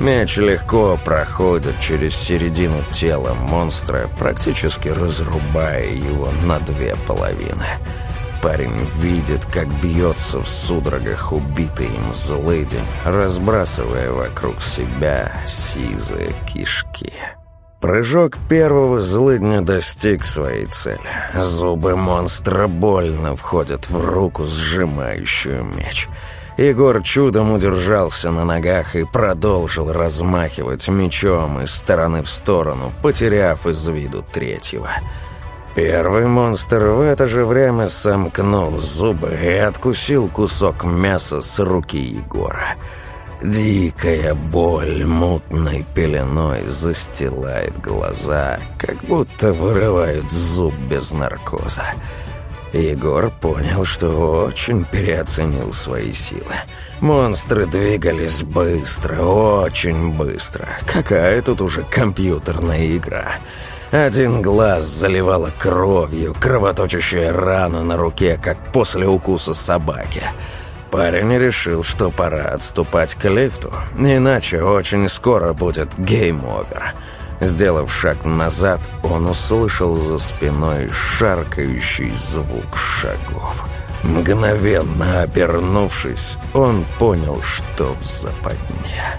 Меч легко проходит через середину тела монстра, практически разрубая его на две половины. Парень видит, как бьется в судорогах убитый им злыдень, разбрасывая вокруг себя сизые кишки. Прыжок первого злыдня достиг своей цели. Зубы монстра больно входят в руку, сжимающую меч — Егор чудом удержался на ногах и продолжил размахивать мечом из стороны в сторону, потеряв из виду третьего. Первый монстр в это же время сомкнул зубы и откусил кусок мяса с руки Егора. Дикая боль мутной пеленой застилает глаза, как будто вырывают зуб без наркоза. Егор понял, что очень переоценил свои силы. Монстры двигались быстро, очень быстро. Какая тут уже компьютерная игра. Один глаз заливала кровью, кровоточащая рана на руке, как после укуса собаки. Парень решил, что пора отступать к лифту, иначе очень скоро будет game over. Сделав шаг назад, он услышал за спиной шаркающий звук шагов. Мгновенно обернувшись, он понял, что в западне.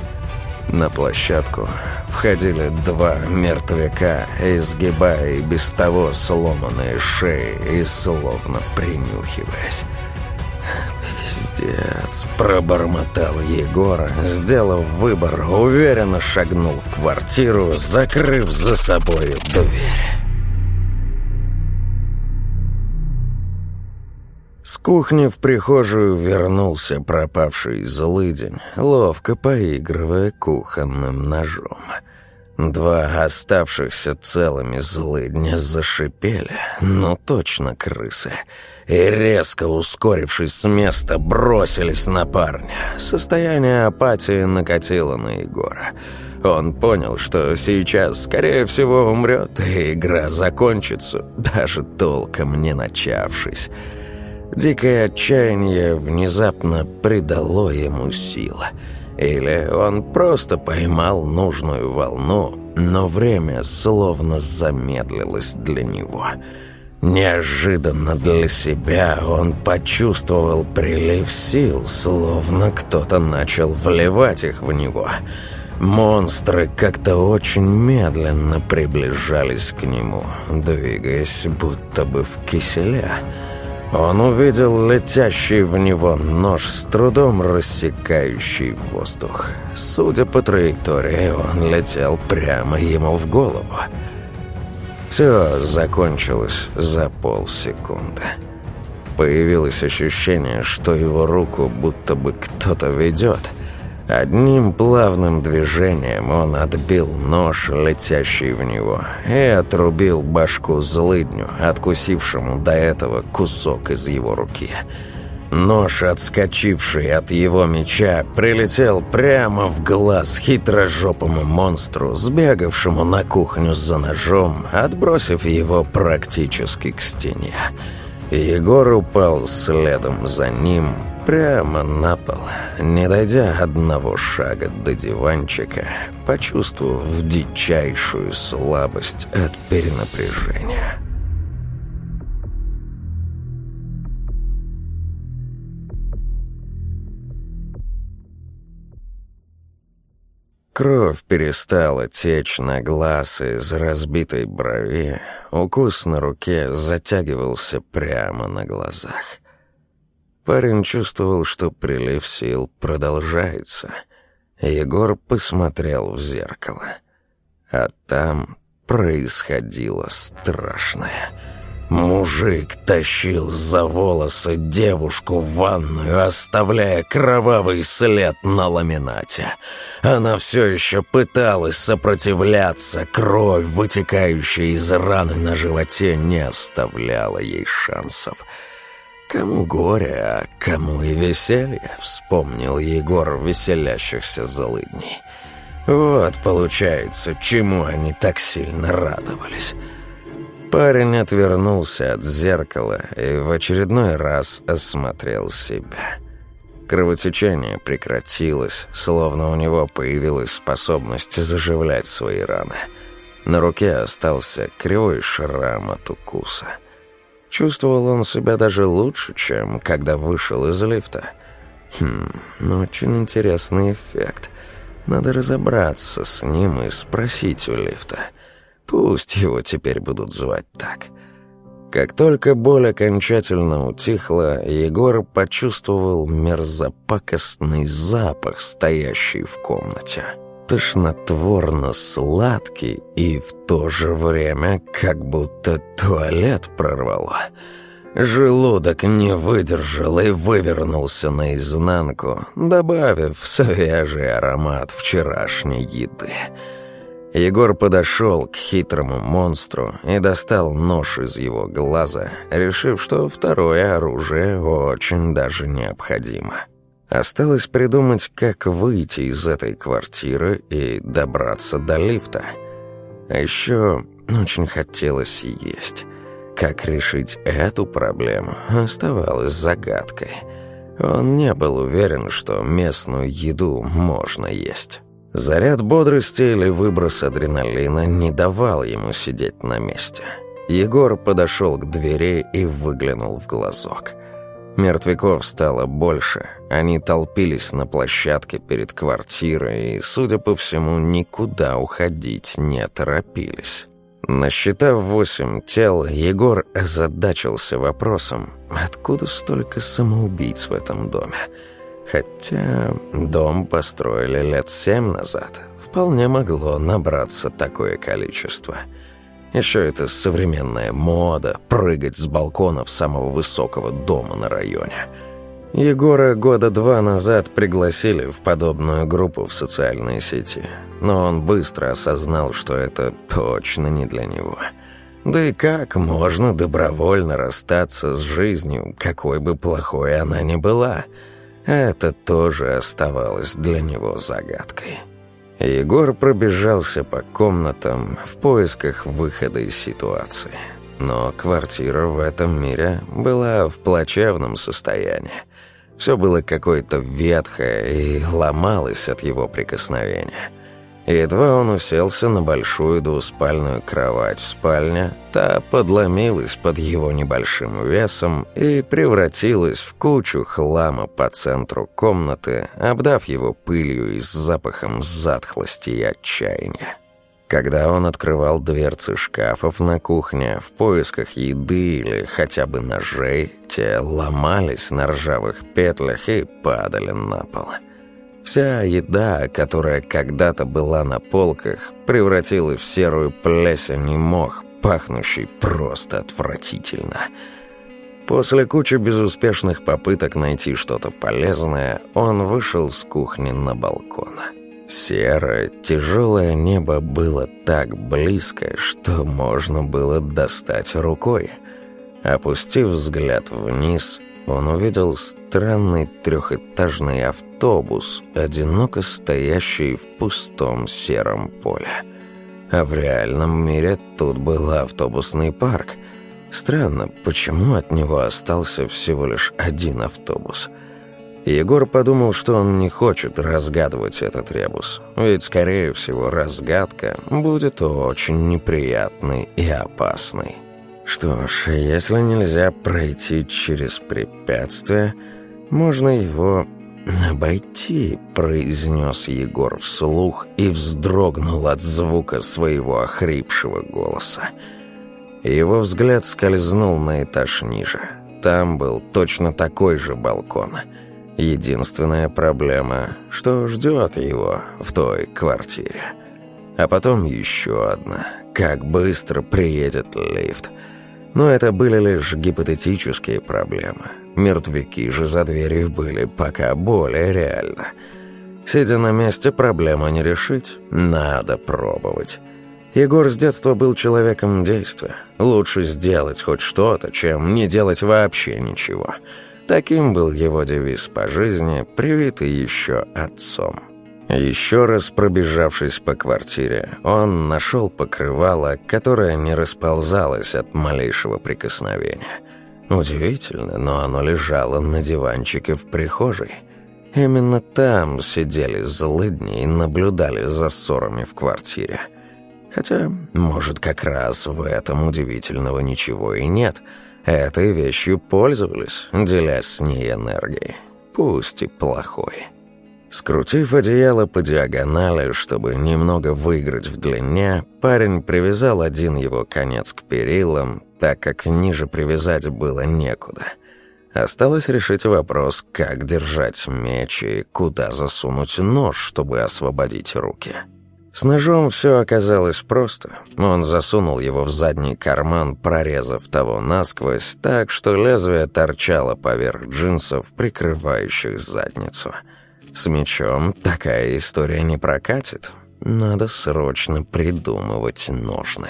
На площадку входили два мертвяка, изгибая и без того сломанные шеи и словно принюхиваясь. «Пиздец!» – пробормотал Егор, сделав выбор, уверенно шагнул в квартиру, закрыв за собой дверь. С кухни в прихожую вернулся пропавший злыдень, ловко поигрывая кухонным ножом. Два оставшихся целыми злыдня зашипели, ну точно крысы – и, резко ускорившись с места, бросились на парня. Состояние апатии накатило на Егора. Он понял, что сейчас, скорее всего, умрет, и игра закончится, даже толком не начавшись. Дикое отчаяние внезапно придало ему силы. Или он просто поймал нужную волну, но время словно замедлилось для него — Неожиданно для себя он почувствовал прилив сил, словно кто-то начал вливать их в него. Монстры как-то очень медленно приближались к нему, двигаясь будто бы в киселе. Он увидел летящий в него нож с трудом рассекающий воздух. Судя по траектории, он летел прямо ему в голову. Все закончилось за полсекунды. Появилось ощущение, что его руку будто бы кто-то ведет. Одним плавным движением он отбил нож, летящий в него, и отрубил башку злыдню, откусившему до этого кусок из его руки. Нож, отскочивший от его меча, прилетел прямо в глаз хитрожопому монстру, сбегавшему на кухню за ножом, отбросив его практически к стене. Егор упал следом за ним прямо на пол, не дойдя одного шага до диванчика, почувствовав дичайшую слабость от перенапряжения. Кровь перестала течь на глаз из разбитой брови, укус на руке затягивался прямо на глазах. Парень чувствовал, что прилив сил продолжается. Егор посмотрел в зеркало. А там происходило страшное — Мужик тащил за волосы девушку в ванную, оставляя кровавый след на ламинате. Она все еще пыталась сопротивляться, кровь, вытекающая из раны на животе, не оставляла ей шансов. «Кому горе, а кому и веселье», — вспомнил Егор веселящихся залыдней. «Вот, получается, чему они так сильно радовались». Парень отвернулся от зеркала и в очередной раз осмотрел себя. Кровотечение прекратилось, словно у него появилась способность заживлять свои раны. На руке остался кривой шрам от укуса. Чувствовал он себя даже лучше, чем когда вышел из лифта. Хм, ну очень интересный эффект. Надо разобраться с ним и спросить у лифта — Пусть его теперь будут звать так. Как только боль окончательно утихла, Егор почувствовал мерзопакостный запах, стоящий в комнате. Тошнотворно-сладкий и в то же время как будто туалет прорвало. Желудок не выдержал и вывернулся наизнанку, добавив свежий аромат вчерашней еды. Егор подошел к хитрому монстру и достал нож из его глаза, решив, что второе оружие очень даже необходимо. Осталось придумать, как выйти из этой квартиры и добраться до лифта. А еще очень хотелось есть. Как решить эту проблему оставалось загадкой. Он не был уверен, что местную еду можно есть. Заряд бодрости или выброс адреналина не давал ему сидеть на месте. Егор подошел к двери и выглянул в глазок. Мертвяков стало больше. Они толпились на площадке перед квартирой и, судя по всему, никуда уходить не торопились. Насчитав восемь тел, Егор озадачился вопросом, откуда столько самоубийц в этом доме. Хотя дом построили лет семь назад. Вполне могло набраться такое количество. Еще это современная мода прыгать с балконов самого высокого дома на районе. Егора года два назад пригласили в подобную группу в социальные сети, но он быстро осознал, что это точно не для него. Да и как можно добровольно расстаться с жизнью, какой бы плохой она ни была – это тоже оставалось для него загадкой. Егор пробежался по комнатам в поисках выхода из ситуации. Но квартира в этом мире была в плачевном состоянии. Все было какое-то ветхое и ломалось от его прикосновения. Едва он уселся на большую двуспальную кровать в спальне, та подломилась под его небольшим весом и превратилась в кучу хлама по центру комнаты, обдав его пылью и с запахом затхлости и отчаяния. Когда он открывал дверцы шкафов на кухне в поисках еды или хотя бы ножей, те ломались на ржавых петлях и падали на пол. Вся еда, которая когда-то была на полках, превратилась в серую плесень и мох, пахнущий просто отвратительно. После кучи безуспешных попыток найти что-то полезное, он вышел с кухни на балкон. Серое, тяжелое небо было так близко, что можно было достать рукой. Опустив взгляд вниз, он увидел странный трехэтажный автобус, одиноко стоящий в пустом сером поле. А в реальном мире тут был автобусный парк. Странно, почему от него остался всего лишь один автобус? Егор подумал, что он не хочет разгадывать этот ребус, ведь, скорее всего, разгадка будет очень неприятной и опасной. Что ж, если нельзя пройти через препятствие, можно его обойти», — произнес Егор вслух и вздрогнул от звука своего охрипшего голоса. Его взгляд скользнул на этаж ниже. Там был точно такой же балкон. Единственная проблема, что ждет его в той квартире. А потом еще одна. Как быстро приедет лифт. Но это были лишь гипотетические проблемы. Мертвяки же за дверью были пока более реально. Сидя на месте, проблему не решить. Надо пробовать. Егор с детства был человеком действия. Лучше сделать хоть что-то, чем не делать вообще ничего. Таким был его девиз по жизни, привитый еще отцом. Еще раз пробежавшись по квартире, он нашел покрывало, которое не расползалось от малейшего прикосновения. Удивительно, но оно лежало на диванчике в прихожей. Именно там сидели злыдни и наблюдали за ссорами в квартире. Хотя, может, как раз в этом удивительного ничего и нет. Этой вещью пользовались, делясь с ней энергией. Пусть и плохой. Скрутив одеяло по диагонали, чтобы немного выиграть в длине, парень привязал один его конец к перилам, так как ниже привязать было некуда. Осталось решить вопрос, как держать меч и куда засунуть нож, чтобы освободить руки. С ножом все оказалось просто. Он засунул его в задний карман, прорезав того насквозь, так что лезвие торчало поверх джинсов, прикрывающих задницу. С мечом такая история не прокатит. Надо срочно придумывать ножны.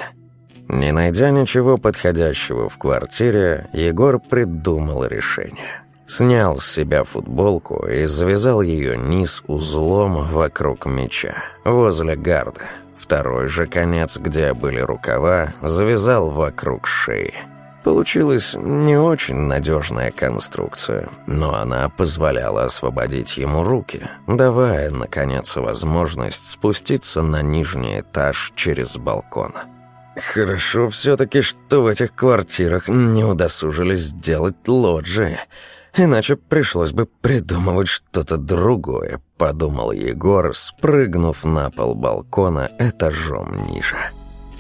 Не найдя ничего подходящего в квартире, Егор придумал решение. Снял с себя футболку и завязал ее низ узлом вокруг меча, возле гарда. Второй же конец, где были рукава, завязал вокруг шеи. Получилась не очень надежная конструкция, но она позволяла освободить ему руки, давая, наконец, возможность спуститься на нижний этаж через балкон. «Хорошо все-таки, что в этих квартирах не удосужились сделать лоджии», Иначе пришлось бы придумывать что-то другое, подумал Егор, спрыгнув на пол балкона этажом ниже.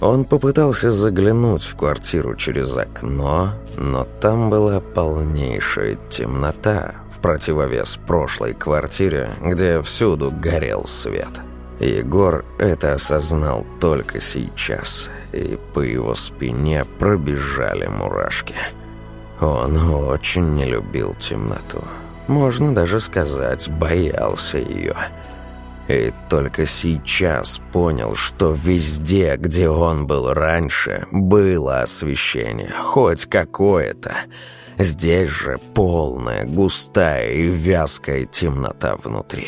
Он попытался заглянуть в квартиру через окно, но там была полнейшая темнота, в противовес прошлой квартире, где всюду горел свет. Егор это осознал только сейчас, и по его спине пробежали мурашки. Он очень не любил темноту. Можно даже сказать, боялся ее. И только сейчас понял, что везде, где он был раньше, было освещение, хоть какое-то. Здесь же полная, густая и вязкая темнота внутри.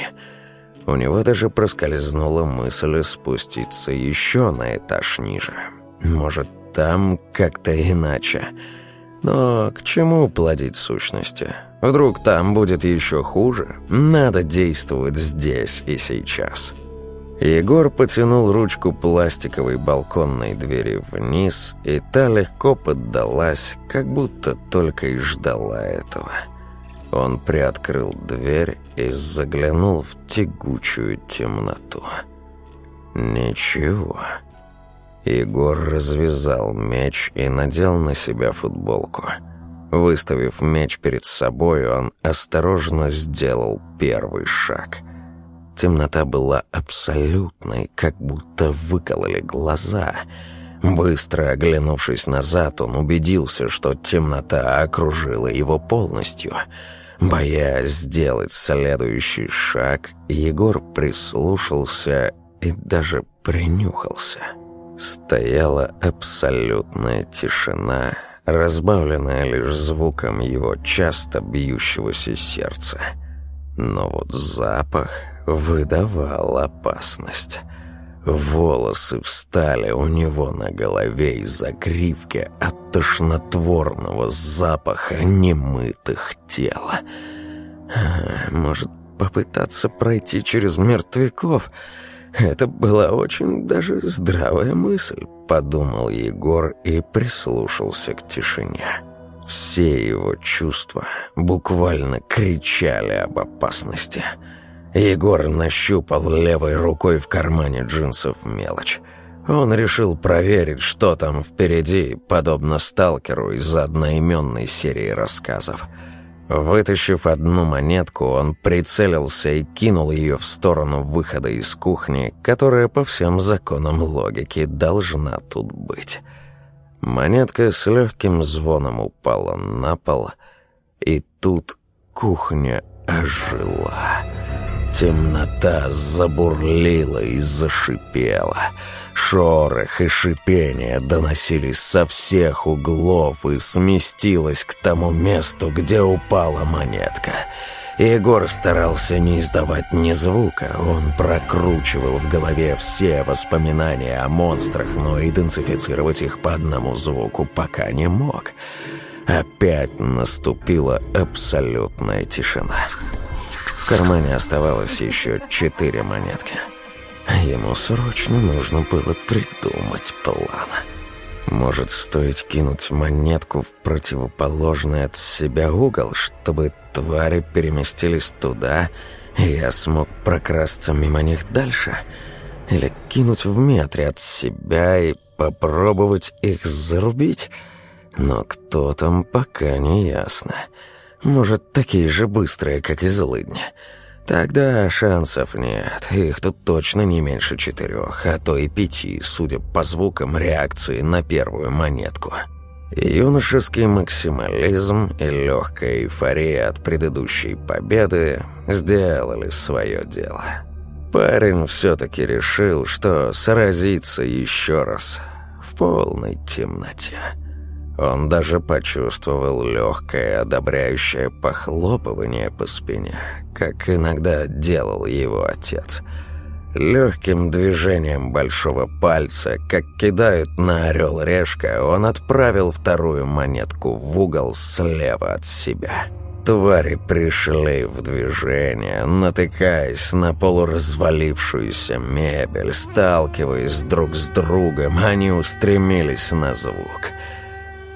У него даже проскользнула мысль спуститься еще на этаж ниже. Может, там как-то иначе. Но к чему плодить сущности? Вдруг там будет еще хуже? Надо действовать здесь и сейчас. Егор потянул ручку пластиковой балконной двери вниз, и та легко поддалась, как будто только и ждала этого. Он приоткрыл дверь и заглянул в тягучую темноту. Ничего. Егор развязал меч и надел на себя футболку. Выставив меч перед собой, он осторожно сделал первый шаг. Темнота была абсолютной, как будто выкололи глаза. Быстро оглянувшись назад, он убедился, что темнота окружила его полностью. Боясь сделать следующий шаг, Егор прислушался и даже принюхался. Стояла абсолютная тишина, разбавленная лишь звуком его часто бьющегося сердца. Но вот запах выдавал опасность. Волосы встали у него на голове из-за гривки от тошнотворного запаха немытых тел. Может, попытаться пройти через мертвяков — это была очень даже здравая мысль, подумал Егор и прислушался к тишине. Все его чувства буквально кричали об опасности. Егор нащупал левой рукой в кармане джинсов мелочь. Он решил проверить, что там впереди, подобно сталкеру из одноименной серии рассказов. Вытащив одну монетку, он прицелился и кинул ее в сторону выхода из кухни, которая по всем законам логики должна тут быть. Монетка с легким звоном упала на пол, и тут кухня ожила. Темнота забурлила и зашипела. Шорох и шипение доносились со всех углов и сместилось к тому месту, где упала монетка. Егор старался не издавать ни звука. Он прокручивал в голове все воспоминания о монстрах, но идентифицировать их по одному звуку пока не мог. Опять наступила абсолютная тишина. В кармане оставалось еще четыре монетки. Ему срочно нужно было придумать план. Может, стоит кинуть монетку в противоположный от себя угол, чтобы твари переместились туда, и я смог прокрасться мимо них дальше? Или кинуть в метре от себя и попробовать их зарубить? Но кто там, пока не ясно. Может, такие же быстрые, как и злыдни. Тогда шансов нет, их тут точно не меньше четырех, а то и пяти, судя по звукам реакции на первую монетку. Юношеский максимализм и легкая эйфория от предыдущей победы сделали свое дело. Парень все-таки решил, что сразится еще раз в полной темноте. Он даже почувствовал легкое одобряющее похлопывание по спине, как иногда делал его отец. Легким движением большого пальца, как кидают на орел решка, он отправил вторую монетку в угол слева от себя. Твари пришли в движение, натыкаясь на полуразвалившуюся мебель, сталкиваясь друг с другом, они устремились на звук —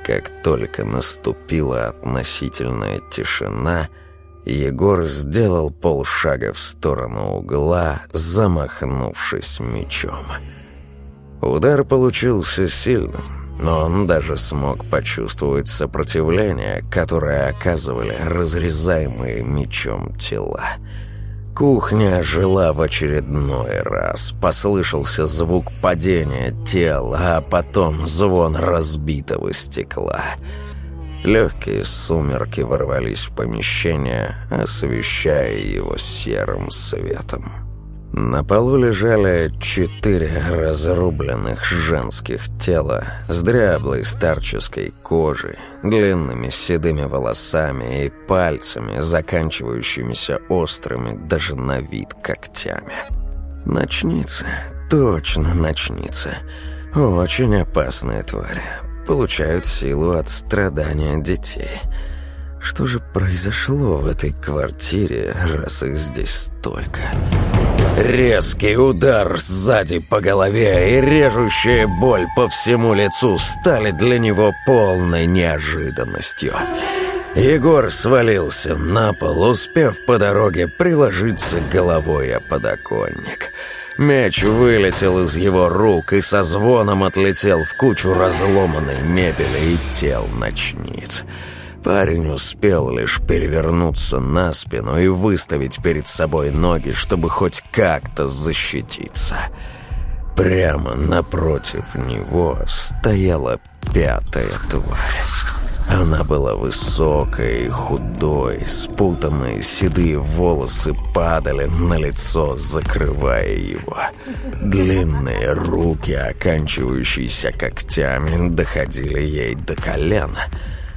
как только наступила относительная тишина, Егор сделал полшага в сторону угла, замахнувшись мечом. Удар получился сильным, но он даже смог почувствовать сопротивление, которое оказывали разрезаемые мечом тела. Кухня жила в очередной раз. Послышался звук падения тела, а потом звон разбитого стекла. Легкие сумерки ворвались в помещение, освещая его серым светом. На полу лежали четыре разрубленных женских тела с дряблой старческой кожей, длинными седыми волосами и пальцами, заканчивающимися острыми даже на вид когтями. Ночница, точно ночница. Очень опасные твари. Получают силу от страдания детей. Что же произошло в этой квартире, раз их здесь столько? Резкий удар сзади по голове и режущая боль по всему лицу стали для него полной неожиданностью. Егор свалился на пол, успев по дороге приложиться головой о подоконник. Меч вылетел из его рук и со звоном отлетел в кучу разломанной мебели и тел ночниц. Парень успел лишь перевернуться на спину и выставить перед собой ноги, чтобы хоть как-то защититься. Прямо напротив него стояла пятая тварь. Она была высокой и худой, спутанные седые волосы падали на лицо, закрывая его. Длинные руки, оканчивающиеся когтями, доходили ей до колена —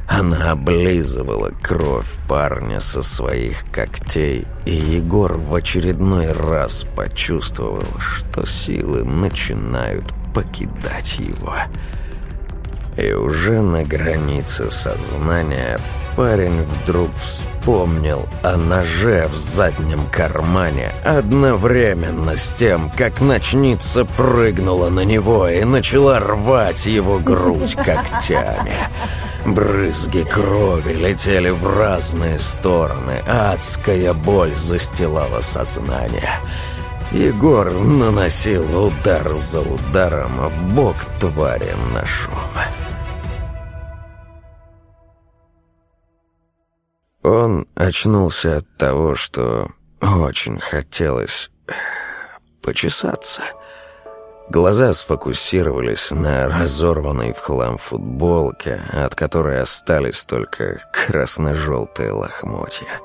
она облизывала кровь парня со своих когтей, и Егор в очередной раз почувствовал, что силы начинают покидать его. И уже на границе сознания парень вдруг вспомнил о ноже в заднем кармане одновременно с тем, как ночница прыгнула на него и начала рвать его грудь когтями. Брызги крови летели в разные стороны, адская боль застилала сознание. Егор наносил удар за ударом в бок твари на шум. Он очнулся от того, что очень хотелось почесаться. Глаза сфокусировались на разорванной в хлам футболке, от которой остались только красно-желтые лохмотья.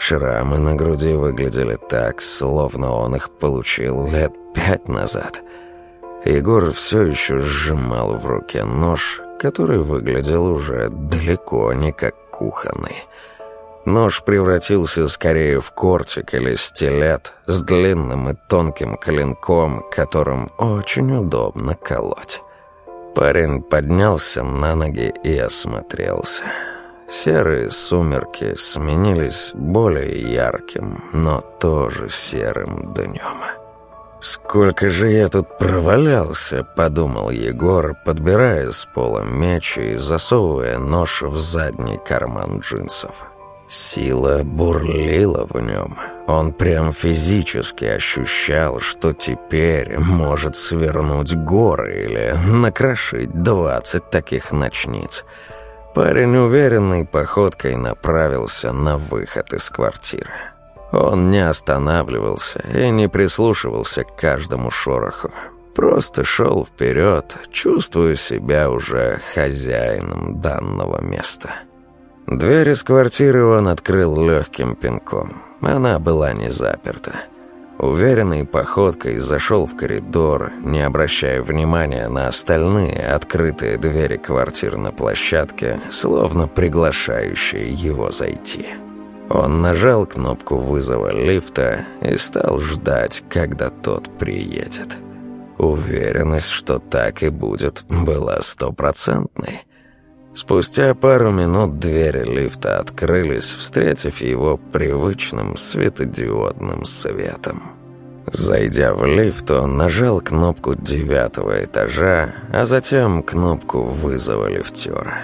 Шрамы на груди выглядели так, словно он их получил лет пять назад. Егор все еще сжимал в руке нож, который выглядел уже далеко не как кухонный. Нож превратился скорее в кортик или стилет с длинным и тонким клинком, которым очень удобно колоть. Парень поднялся на ноги и осмотрелся. Серые сумерки сменились более ярким, но тоже серым днем. «Сколько же я тут провалялся», — подумал Егор, подбирая с пола меч и засовывая нож в задний карман джинсов. Сила бурлила в нем. Он прям физически ощущал, что теперь может свернуть горы или накрошить двадцать таких ночниц. Парень уверенной походкой направился на выход из квартиры. Он не останавливался и не прислушивался к каждому шороху. Просто шел вперед, чувствуя себя уже хозяином данного места. Дверь из квартиры он открыл легким пинком. Она была не заперта. Уверенной походкой зашел в коридор, не обращая внимания на остальные открытые двери квартир на площадке, словно приглашающие его зайти. Он нажал кнопку вызова лифта и стал ждать, когда тот приедет. Уверенность, что так и будет, была стопроцентной – Спустя пару минут двери лифта открылись, встретив его привычным светодиодным светом. Зайдя в лифт, он нажал кнопку девятого этажа, а затем кнопку вызова лифтера.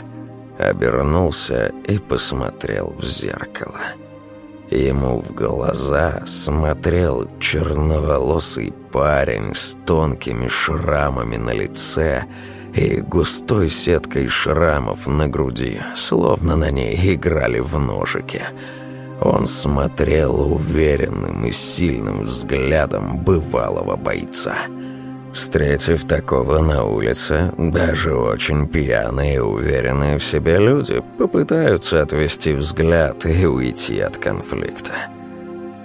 Обернулся и посмотрел в зеркало. Ему в глаза смотрел черноволосый парень с тонкими шрамами на лице – и густой сеткой шрамов на груди, словно на ней играли в ножики. Он смотрел уверенным и сильным взглядом бывалого бойца. Встретив такого на улице, даже очень пьяные и уверенные в себе люди попытаются отвести взгляд и уйти от конфликта.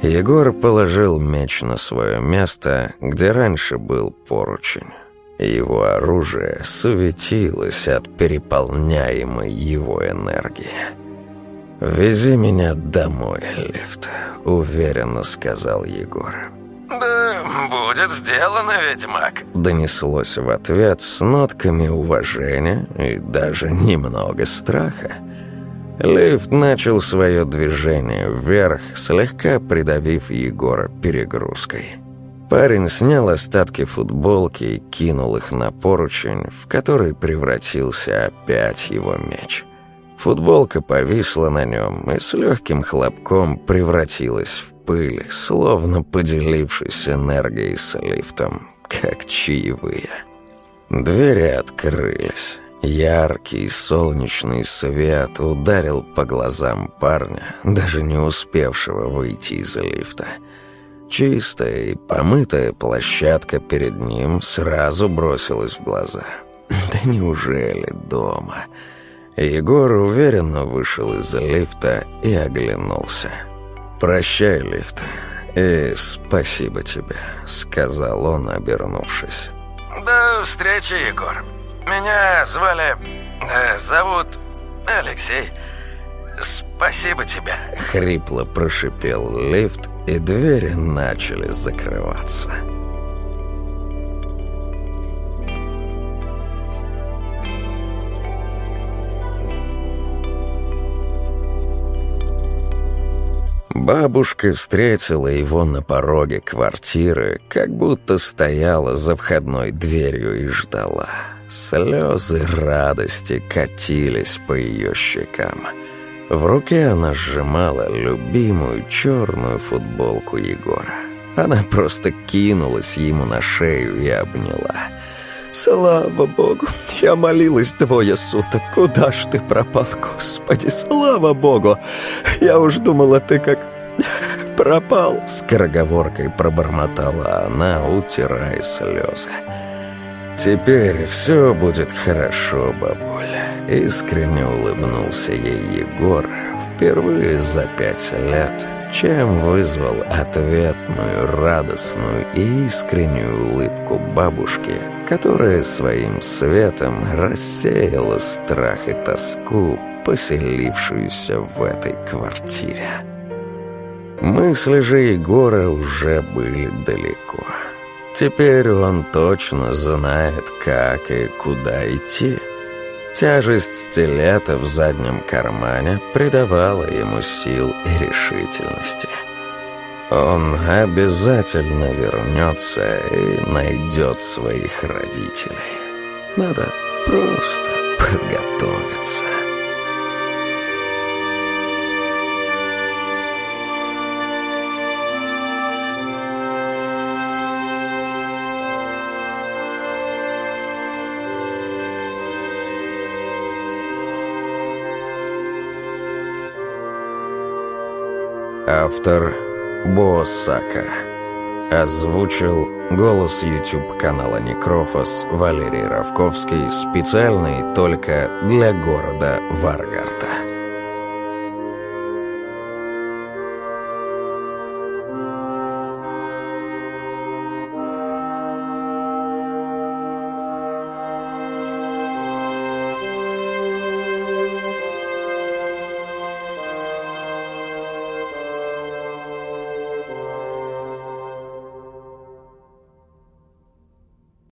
Егор положил меч на свое место, где раньше был поручень. Его оружие светилось от переполняемой его энергии. «Вези меня домой, лифт», — уверенно сказал Егор. «Да будет сделано, ведьмак», — донеслось в ответ с нотками уважения и даже немного страха. Лифт начал свое движение вверх, слегка придавив Егора перегрузкой. Парень снял остатки футболки и кинул их на поручень, в который превратился опять его меч. Футболка повисла на нем и с легким хлопком превратилась в пыль, словно поделившись энергией с лифтом, как чаевые. Двери открылись. Яркий солнечный свет ударил по глазам парня, даже не успевшего выйти из лифта – Чистая и помытая площадка перед ним сразу бросилась в глаза. *laughs* Да неужели дома? Егор уверенно вышел из лифта и оглянулся. «Прощай, лифт, и спасибо тебе», — сказал он, обернувшись. «До встречи, Егор. Меня звали... Э, зовут Алексей. Спасибо тебе», — хрипло прошипел лифт и двери начали закрываться. Бабушка встретила его на пороге квартиры, как будто стояла за входной дверью и ждала. Слезы радости катились по ее щекам. В руке она сжимала любимую черную футболку Егора. Она просто кинулась ему на шею и обняла. «Слава Богу! Я молилась двое суток. Куда ж ты пропал, Господи? Слава Богу! Я уж думала, ты как пропал!» Скороговоркой пробормотала она, утирая слезы. «Теперь все будет хорошо, бабуля», — искренне улыбнулся ей Егор впервые за пять лет, чем вызвал ответную, радостную и искреннюю улыбку бабушки, которая своим светом рассеяла страх и тоску, поселившуюся в этой квартире. Мысли же Егора уже были далеко. Теперь он точно знает, как и куда идти. Тяжесть стилета в заднем кармане придавала ему сил и решительности. Он обязательно вернется и найдет своих родителей. Надо просто подготовиться. Автор Боссака. Озвучил голос YouTube-канала Некрофос Валерий Равковский специальный только для города Варгарта.